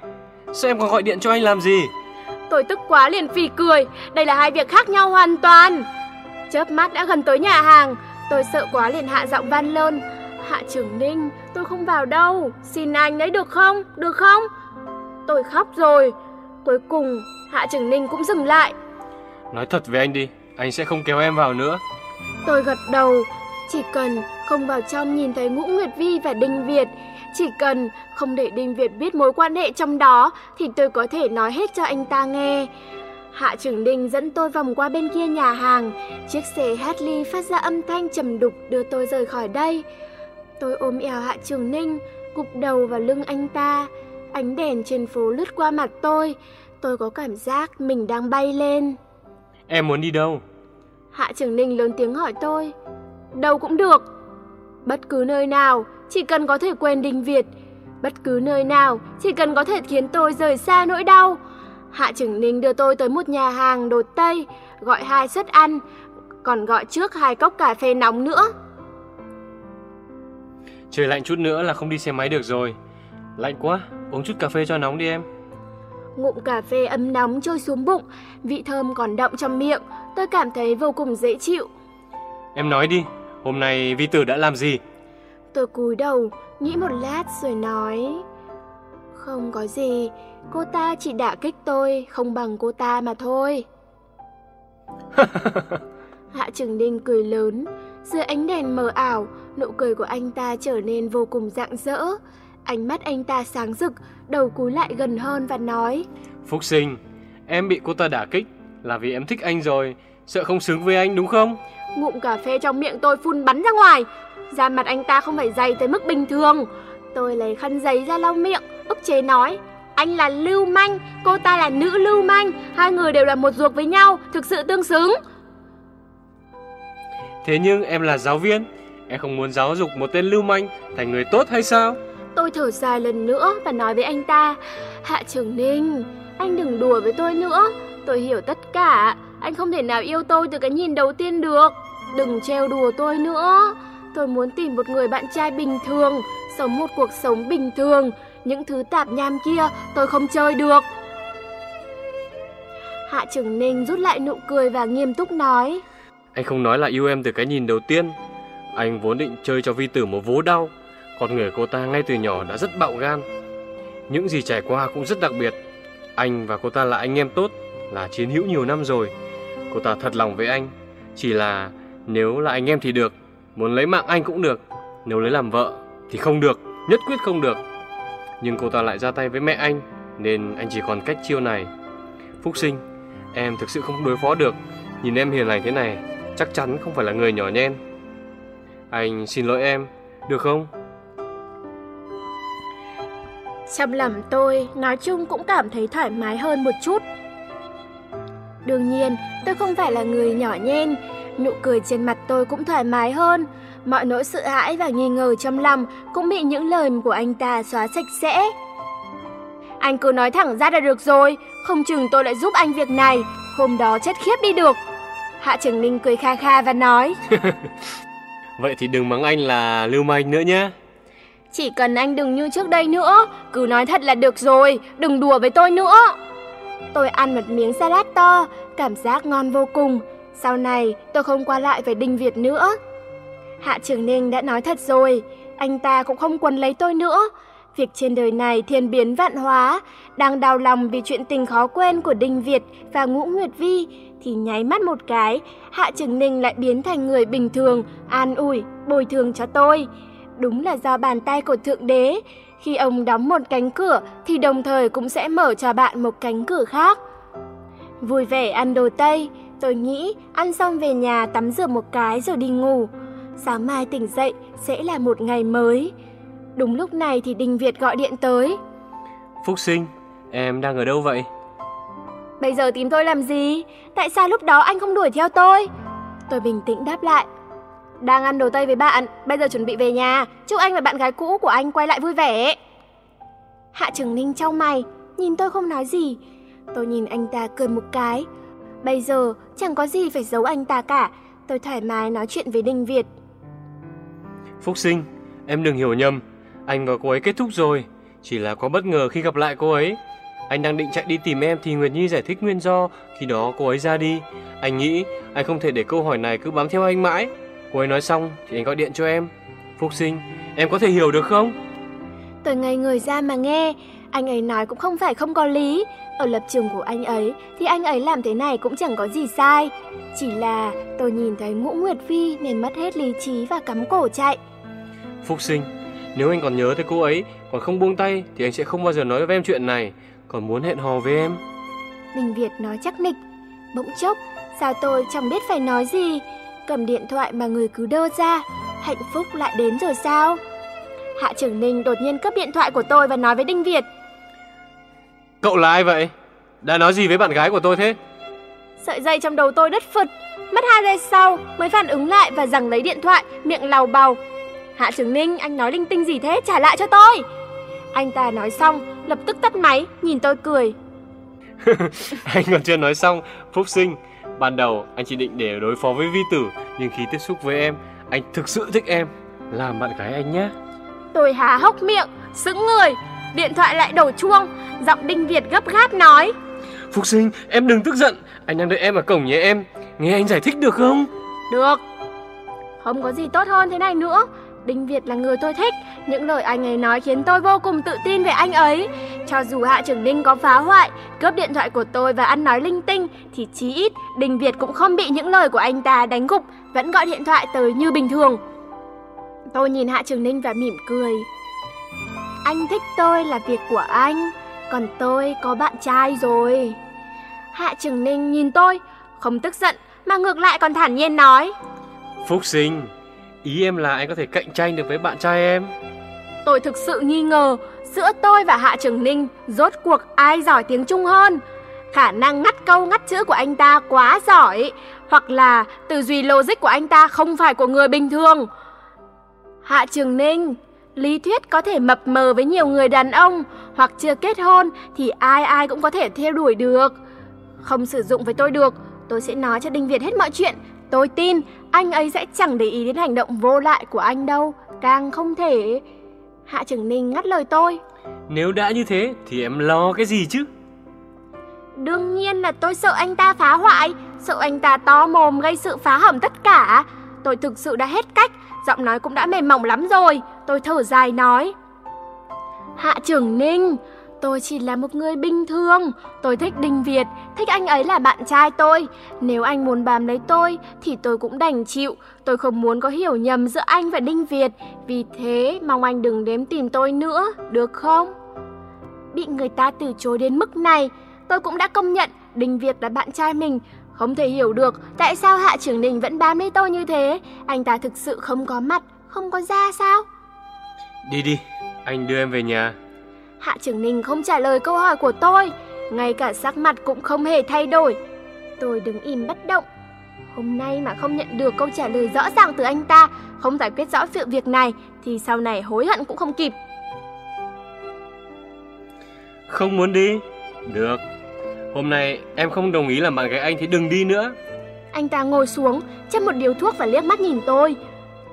Sao em còn gọi điện cho anh làm gì? Tôi tức quá liền phì cười, đây là hai việc khác nhau hoàn toàn. Chớp mắt đã gần tới nhà hàng, tôi sợ quá liền hạ giọng van lơn. Hạ Trường Ninh, tôi không vào đâu, xin anh đấy được không, được không? Tôi khóc rồi. Cuối cùng, Hạ Trường Ninh cũng dừng lại. Nói thật với anh đi, anh sẽ không kéo em vào nữa. Tôi gật đầu, chỉ cần không vào trong nhìn thấy Ngũ Nguyệt Vi và Đinh Việt, chỉ cần không để Đinh Việt biết mối quan hệ trong đó thì tôi có thể nói hết cho anh ta nghe. Hạ trưởng Đinh dẫn tôi vòng qua bên kia nhà hàng, chiếc xe Harley phát ra âm thanh trầm đục đưa tôi rời khỏi đây. Tôi ôm eo Hạ Trường Ninh, gục đầu vào lưng anh ta. Ánh đèn trên phố lướt qua mặt tôi, tôi có cảm giác mình đang bay lên. Em muốn đi đâu? Hạ Trường Ninh lớn tiếng hỏi tôi. Đâu cũng được. Bất cứ nơi nào, chỉ cần có thể quên Đinh Việt. Bất cứ nơi nào, chỉ cần có thể khiến tôi rời xa nỗi đau. Hạ Trưởng Ninh đưa tôi tới một nhà hàng đồ Tây, gọi hai suất ăn, còn gọi trước hai cốc cà phê nóng nữa. Trời lạnh chút nữa là không đi xe máy được rồi. Lạnh quá, uống chút cà phê cho nóng đi em. Ngụm cà phê ấm nóng trôi xuống bụng, vị thơm còn đậm trong miệng, tôi cảm thấy vô cùng dễ chịu. Em nói đi, hôm nay Vi Tử đã làm gì? Tôi cúi đầu, nghĩ một lát rồi nói Không có gì, cô ta chỉ đả kích tôi, không bằng cô ta mà thôi [laughs] Hạ Trường Ninh cười lớn, dưới ánh đèn mờ ảo, nụ cười của anh ta trở nên vô cùng rạng rỡ. Ánh mắt anh ta sáng rực, đầu cúi lại gần hơn và nói Phúc sinh, em bị cô ta đả kích là vì em thích anh rồi, sợ không xứng với anh đúng không? Ngụm cà phê trong miệng tôi phun bắn ra ngoài, Da mặt anh ta không phải dày tới mức bình thường. Tôi lấy khăn giấy ra lau miệng, ức chế nói. Anh là lưu manh, cô ta là nữ lưu manh. Hai người đều là một ruột với nhau, thực sự tương xứng. Thế nhưng em là giáo viên, em không muốn giáo dục một tên lưu manh thành người tốt hay sao? Tôi thở dài lần nữa và nói với anh ta. Hạ trưởng Ninh, anh đừng đùa với tôi nữa. Tôi hiểu tất cả, anh không thể nào yêu tôi từ cái nhìn đầu tiên được. Đừng trêu đùa tôi nữa. Tôi muốn tìm một người bạn trai bình thường, sống một cuộc sống bình thường. Những thứ tạp nham kia tôi không chơi được. Hạ Trường Ninh rút lại nụ cười và nghiêm túc nói. Anh không nói là yêu em từ cái nhìn đầu tiên. Anh vốn định chơi cho vi tử một vố đau. Con người cô ta ngay từ nhỏ đã rất bạo gan. Những gì trải qua cũng rất đặc biệt. Anh và cô ta là anh em tốt, là chiến hữu nhiều năm rồi. Cô ta thật lòng với anh. Chỉ là nếu là anh em thì được, Muốn lấy mạng anh cũng được Nếu lấy làm vợ thì không được Nhất quyết không được. Nhưng cô ta lại ra tay với mẹ anh Nên anh chỉ còn cách chiêu này. Phúc sinh Em thực sự không đối phó được. Nhìn em hiền lành thế này Chắc chắn không phải là người nhỏ nhen. Anh xin lỗi em Được không? Trong lòng tôi Nói chung cũng cảm thấy thoải mái hơn một chút. Đương nhiên tôi không phải là người nhỏ nhen Nụ cười trên mặt tôi cũng thoải mái hơn. Mọi nỗi sợ hãi và nghi ngờ trong lòng cũng bị những lời của anh ta xóa sạch sẽ. Anh cứ nói thẳng ra là được rồi, không chừng tôi lại giúp anh việc này, hôm đó chết khiếp đi được. Hạ Trường Ninh cười kha kha và nói. [laughs] Vậy thì đừng mắng anh là lưu manh nữa nhé. Chỉ cần anh đừng như trước đây nữa, cứ nói thật là được rồi, đừng đùa với tôi nữa. Tôi ăn một miếng salad to, cảm giác ngon vô cùng, sau này tôi không qua lại với Đinh Việt nữa. Hạ Trường Ninh đã nói thật rồi, anh ta cũng không quấn lấy tôi nữa. Việc trên đời này thiên biến vạn hóa, đang đau lòng vì chuyện tình khó quên của Đinh Việt và Ngũ Nguyệt Vi, thì nháy mắt một cái, Hạ Trường Ninh lại biến thành người bình thường, an ủi, bồi thường cho tôi. Đúng là do bàn tay của Thượng Đế, khi ông đóng một cánh cửa thì đồng thời cũng sẽ mở cho bạn một cánh cửa khác. Vui vẻ ăn đồ Tây, Tôi nghĩ ăn xong về nhà tắm rửa một cái rồi đi ngủ. Sáng mai tỉnh dậy sẽ là một ngày mới. Đúng lúc này thì Đinh Việt gọi điện tới. Phúc sinh, em đang ở đâu vậy? Bây giờ tìm tôi làm gì? Tại sao lúc đó anh không đuổi theo tôi? Tôi bình tĩnh đáp lại. Đang ăn đồ Tây với bạn, bây giờ chuẩn bị về nhà. Chúc anh và bạn gái cũ của anh quay lại vui vẻ. Hạ Trường Ninh trong mày, nhìn tôi không nói gì. Tôi nhìn anh ta cười một cái, Bây giờ chẳng có gì phải giấu anh ta cả, tôi thoải mái nói chuyện với Đinh Việt. Phúc sinh, em đừng hiểu nhầm, anh và cô ấy kết thúc rồi, chỉ là có bất ngờ khi gặp lại cô ấy. Anh đang định chạy đi tìm em thì Nguyệt Nhi giải thích nguyên do, khi đó cô ấy ra đi. Anh nghĩ anh không thể để câu hỏi này cứ bám theo anh mãi. Cô ấy nói xong thì anh gọi điện cho em. Phúc sinh, em có thể hiểu được không? Tôi ngây người ra mà nghe, anh ấy nói cũng không phải không có lý. Ở lập trường của anh ấy thì anh ấy làm thế này cũng chẳng có gì sai. Chỉ là tôi nhìn thấy Ngũ Nguyệt Phi nên mất hết lý trí và cắm cổ chạy. Phúc sinh, nếu anh còn nhớ tới cô ấy, còn không buông tay thì anh sẽ không bao giờ nói với em chuyện này, còn muốn hẹn hò với em. Đình Việt nói chắc nịch. Bỗng chốc, sao tôi chẳng biết phải nói gì. Cầm điện thoại mà người cứ đơ ra. Hạnh phúc lại đến rồi sao? Hạ Trường Ninh đột nhiên cướp điện thoại của tôi và nói với Đinh Việt. Cậu là ai vậy? Đã nói gì với bạn gái của tôi thế? Sợi dây trong đầu tôi đứt phật, mất hai giây sau mới phản ứng lại và giằng lấy điện thoại, miệng lào bào. Hạ Trường Ninh, anh nói linh tinh gì thế? Trả lại cho tôi. Anh ta nói xong, lập tức tắt máy, nhìn tôi cười. [laughs] anh còn chưa nói xong, Phúc Sinh. Ban đầu anh chỉ định để đối phó với vi tử, nhưng khi tiếp xúc với em, anh thực sự thích em. Làm bạn gái anh nhé. Tôi há hốc miệng, sững người, điện thoại lại đổ chuông, giọng Đinh Việt gấp gáp nói. Phúc Sinh, em đừng tức giận, anh đang đợi em ở cổng nhà em. Nghe anh giải thích được không? Được. Không có gì tốt hơn thế này nữa. Đinh Việt là người tôi thích, những lời anh ấy nói khiến tôi vô cùng tự tin về anh ấy. Cho dù Hạ Trưởng Ninh có phá hoại, cướp điện thoại của tôi và ăn nói linh tinh, thì chí ít Đinh Việt cũng không bị những lời của anh ta đánh gục, vẫn gọi điện thoại tới như bình thường. Tôi nhìn Hạ Trường Ninh và mỉm cười. Anh thích tôi là việc của anh, còn tôi có bạn trai rồi. Hạ Trường Ninh nhìn tôi, không tức giận mà ngược lại còn thản nhiên nói. Phúc sinh, ý em là anh có thể cạnh tranh được với bạn trai em. Tôi thực sự nghi ngờ giữa tôi và Hạ Trường Ninh rốt cuộc ai giỏi tiếng Trung hơn. Khả năng ngắt câu ngắt chữ của anh ta quá giỏi, hoặc là tư duy logic của anh ta không phải của người bình thường. Hạ Trường Ninh, lý thuyết có thể mập mờ với nhiều người đàn ông hoặc chưa kết hôn thì ai ai cũng có thể theo đuổi được. Không sử dụng với tôi được, tôi sẽ nói cho Đinh Việt hết mọi chuyện. Tôi tin anh ấy sẽ chẳng để ý đến hành động vô lại của anh đâu, càng không thể. Hạ Trường Ninh ngắt lời tôi. Nếu đã như thế thì em lo cái gì chứ? Đương nhiên là tôi sợ anh ta phá hoại, sợ anh ta to mồm gây sự phá hỏng tất cả. Tôi thực sự đã hết cách, giọng nói cũng đã mềm mỏng lắm rồi. Tôi thở dài nói. Hạ Trường Ninh, tôi chỉ là một người bình thường. Tôi thích Đinh Việt, thích anh ấy là bạn trai tôi. Nếu anh muốn bám lấy tôi thì tôi cũng đành chịu. Tôi không muốn có hiểu nhầm giữa anh và Đinh Việt. Vì thế mong anh đừng đếm tìm tôi nữa, được không? Bị người ta từ chối đến mức này, tôi cũng đã công nhận Đinh Việt là bạn trai mình. Không thể hiểu được tại sao Hạ Trưởng Đình vẫn bám lấy tôi như thế. Anh ta thực sự không có mặt, không có da sao? Đi đi, anh đưa em về nhà. Hạ Trưởng Ninh không trả lời câu hỏi của tôi, ngay cả sắc mặt cũng không hề thay đổi. Tôi đứng im bất động. Hôm nay mà không nhận được câu trả lời rõ ràng từ anh ta, không giải quyết rõ sự việc này, thì sau này hối hận cũng không kịp. Không muốn đi? Được. Hôm nay em không đồng ý làm bạn gái anh thì đừng đi nữa. Anh ta ngồi xuống, châm một điếu thuốc và liếc mắt nhìn tôi.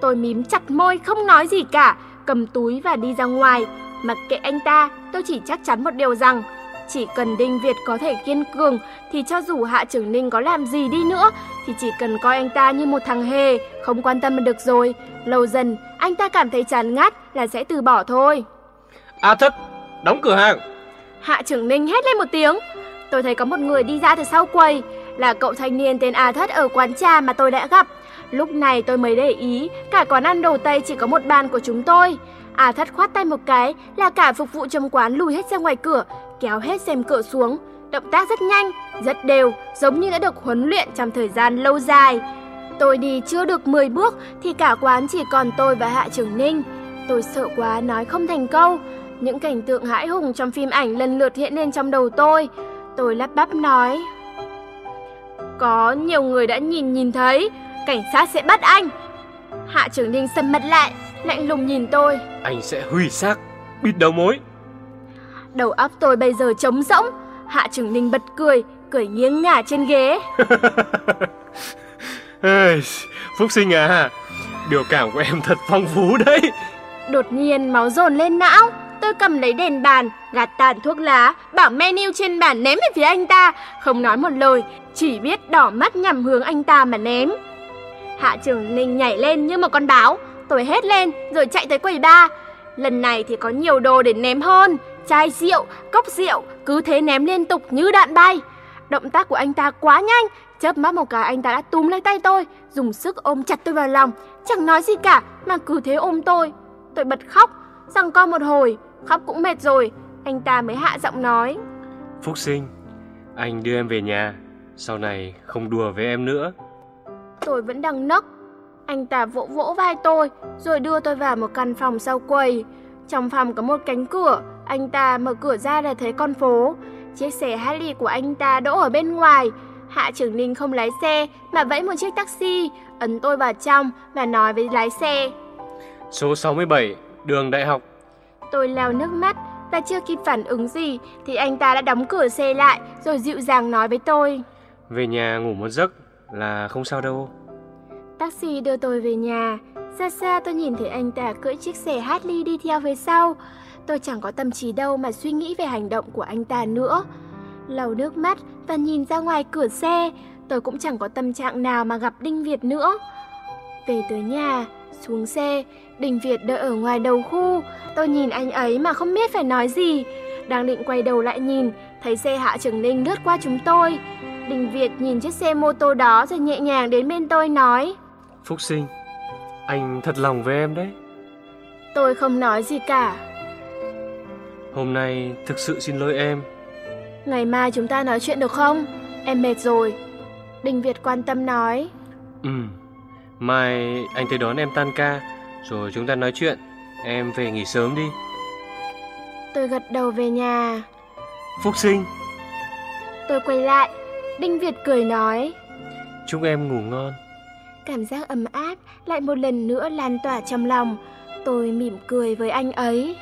Tôi mím chặt môi không nói gì cả, cầm túi và đi ra ngoài. Mặc kệ anh ta, tôi chỉ chắc chắn một điều rằng chỉ cần Đinh Việt có thể kiên cường thì cho dù Hạ Trưởng Ninh có làm gì đi nữa thì chỉ cần coi anh ta như một thằng hề, không quan tâm được rồi. Lâu dần, anh ta cảm thấy chán ngắt là sẽ từ bỏ thôi. A thất, đóng cửa hàng. Hạ Trưởng Ninh hét lên một tiếng. Tôi thấy có một người đi ra từ sau quầy, là cậu thanh niên tên A Thất ở quán trà mà tôi đã gặp. Lúc này tôi mới để ý, cả quán ăn đồ Tây chỉ có một bàn của chúng tôi. À, A Thất khoát tay một cái là cả phục vụ trong quán lùi hết ra ngoài cửa, kéo hết rèm cửa xuống. Động tác rất nhanh, rất đều, giống như đã được huấn luyện trong thời gian lâu dài. Tôi đi chưa được 10 bước thì cả quán chỉ còn tôi và Hạ Trường Ninh. Tôi sợ quá nói không thành câu. Những cảnh tượng hãi hùng trong phim ảnh lần lượt hiện lên trong đầu tôi. Tôi lắp bắp nói. Có nhiều người đã nhìn nhìn thấy, cảnh sát sẽ bắt anh. Hạ trưởng ninh sầm mặt lại, lạnh lùng nhìn tôi. Anh sẽ hủy xác, bịt đầu mối. Đầu óc tôi bây giờ trống rỗng. Hạ trưởng ninh bật cười, cười nghiêng ngả trên ghế. [laughs] Phúc sinh à, biểu cảm của em thật phong phú đấy. Đột nhiên máu dồn lên não, tôi cầm lấy đèn bàn, gạt tàn thuốc lá, bảo menu trên bàn ném về phía anh ta, không nói một lời, chỉ biết đỏ mắt nhằm hướng anh ta mà ném. Hạ Trường Ninh nhảy lên như một con báo, tôi hét lên rồi chạy tới quầy ba. Lần này thì có nhiều đồ để ném hơn, chai rượu, cốc rượu, cứ thế ném liên tục như đạn bay. Động tác của anh ta quá nhanh, chớp mắt một cái anh ta đã túm lấy tay tôi, dùng sức ôm chặt tôi vào lòng, chẳng nói gì cả mà cứ thế ôm tôi. Tôi bật khóc, rằng co một hồi, khóc cũng mệt rồi, anh ta mới hạ giọng nói. Phúc sinh, anh đưa em về nhà, sau này không đùa với em nữa. Tôi vẫn đang nấc. Anh ta vỗ vỗ vai tôi, rồi đưa tôi vào một căn phòng sau quầy. Trong phòng có một cánh cửa, anh ta mở cửa ra là thấy con phố. Chiếc xe Harley của anh ta đỗ ở bên ngoài. Hạ trưởng Ninh không lái xe, mà vẫy một chiếc taxi, ấn tôi vào trong và nói với lái xe. Số 67, đường đại học. Tôi lao nước mắt, Ta chưa kịp phản ứng gì thì anh ta đã đóng cửa xe lại rồi dịu dàng nói với tôi. Về nhà ngủ một giấc là không sao đâu. Taxi đưa tôi về nhà. Xa xa tôi nhìn thấy anh ta cưỡi chiếc xe Harley đi theo phía sau. Tôi chẳng có tâm trí đâu mà suy nghĩ về hành động của anh ta nữa. Lau nước mắt và nhìn ra ngoài cửa xe, tôi cũng chẳng có tâm trạng nào mà gặp Đinh Việt nữa. Về tới nhà, xuống xe, Đinh Việt đợi ở ngoài đầu khu. Tôi nhìn anh ấy mà không biết phải nói gì. Đang định quay đầu lại nhìn, thấy xe Hạ Trường Ninh lướt qua chúng tôi. Đinh Việt nhìn chiếc xe mô tô đó rồi nhẹ nhàng đến bên tôi nói. Phúc sinh, anh thật lòng với em đấy. Tôi không nói gì cả. Hôm nay thực sự xin lỗi em. Ngày mai chúng ta nói chuyện được không? Em mệt rồi. Đinh Việt quan tâm nói. Ừ, mai anh tới đón em tan ca, rồi chúng ta nói chuyện. Em về nghỉ sớm đi. Tôi gật đầu về nhà. Phúc sinh. Tôi quay lại, Đinh Việt cười nói. Chúc em ngủ ngon. Cảm giác ấm áp lại một lần nữa lan tỏa trong lòng. Tôi mỉm cười với anh ấy.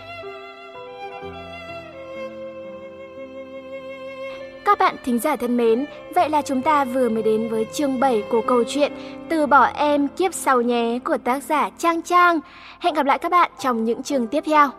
Các bạn thính giả thân mến, vậy là chúng ta vừa mới đến với chương 7 của câu chuyện Từ bỏ em kiếp sau nhé của tác giả Trang Trang. Hẹn gặp lại các bạn trong những chương tiếp theo.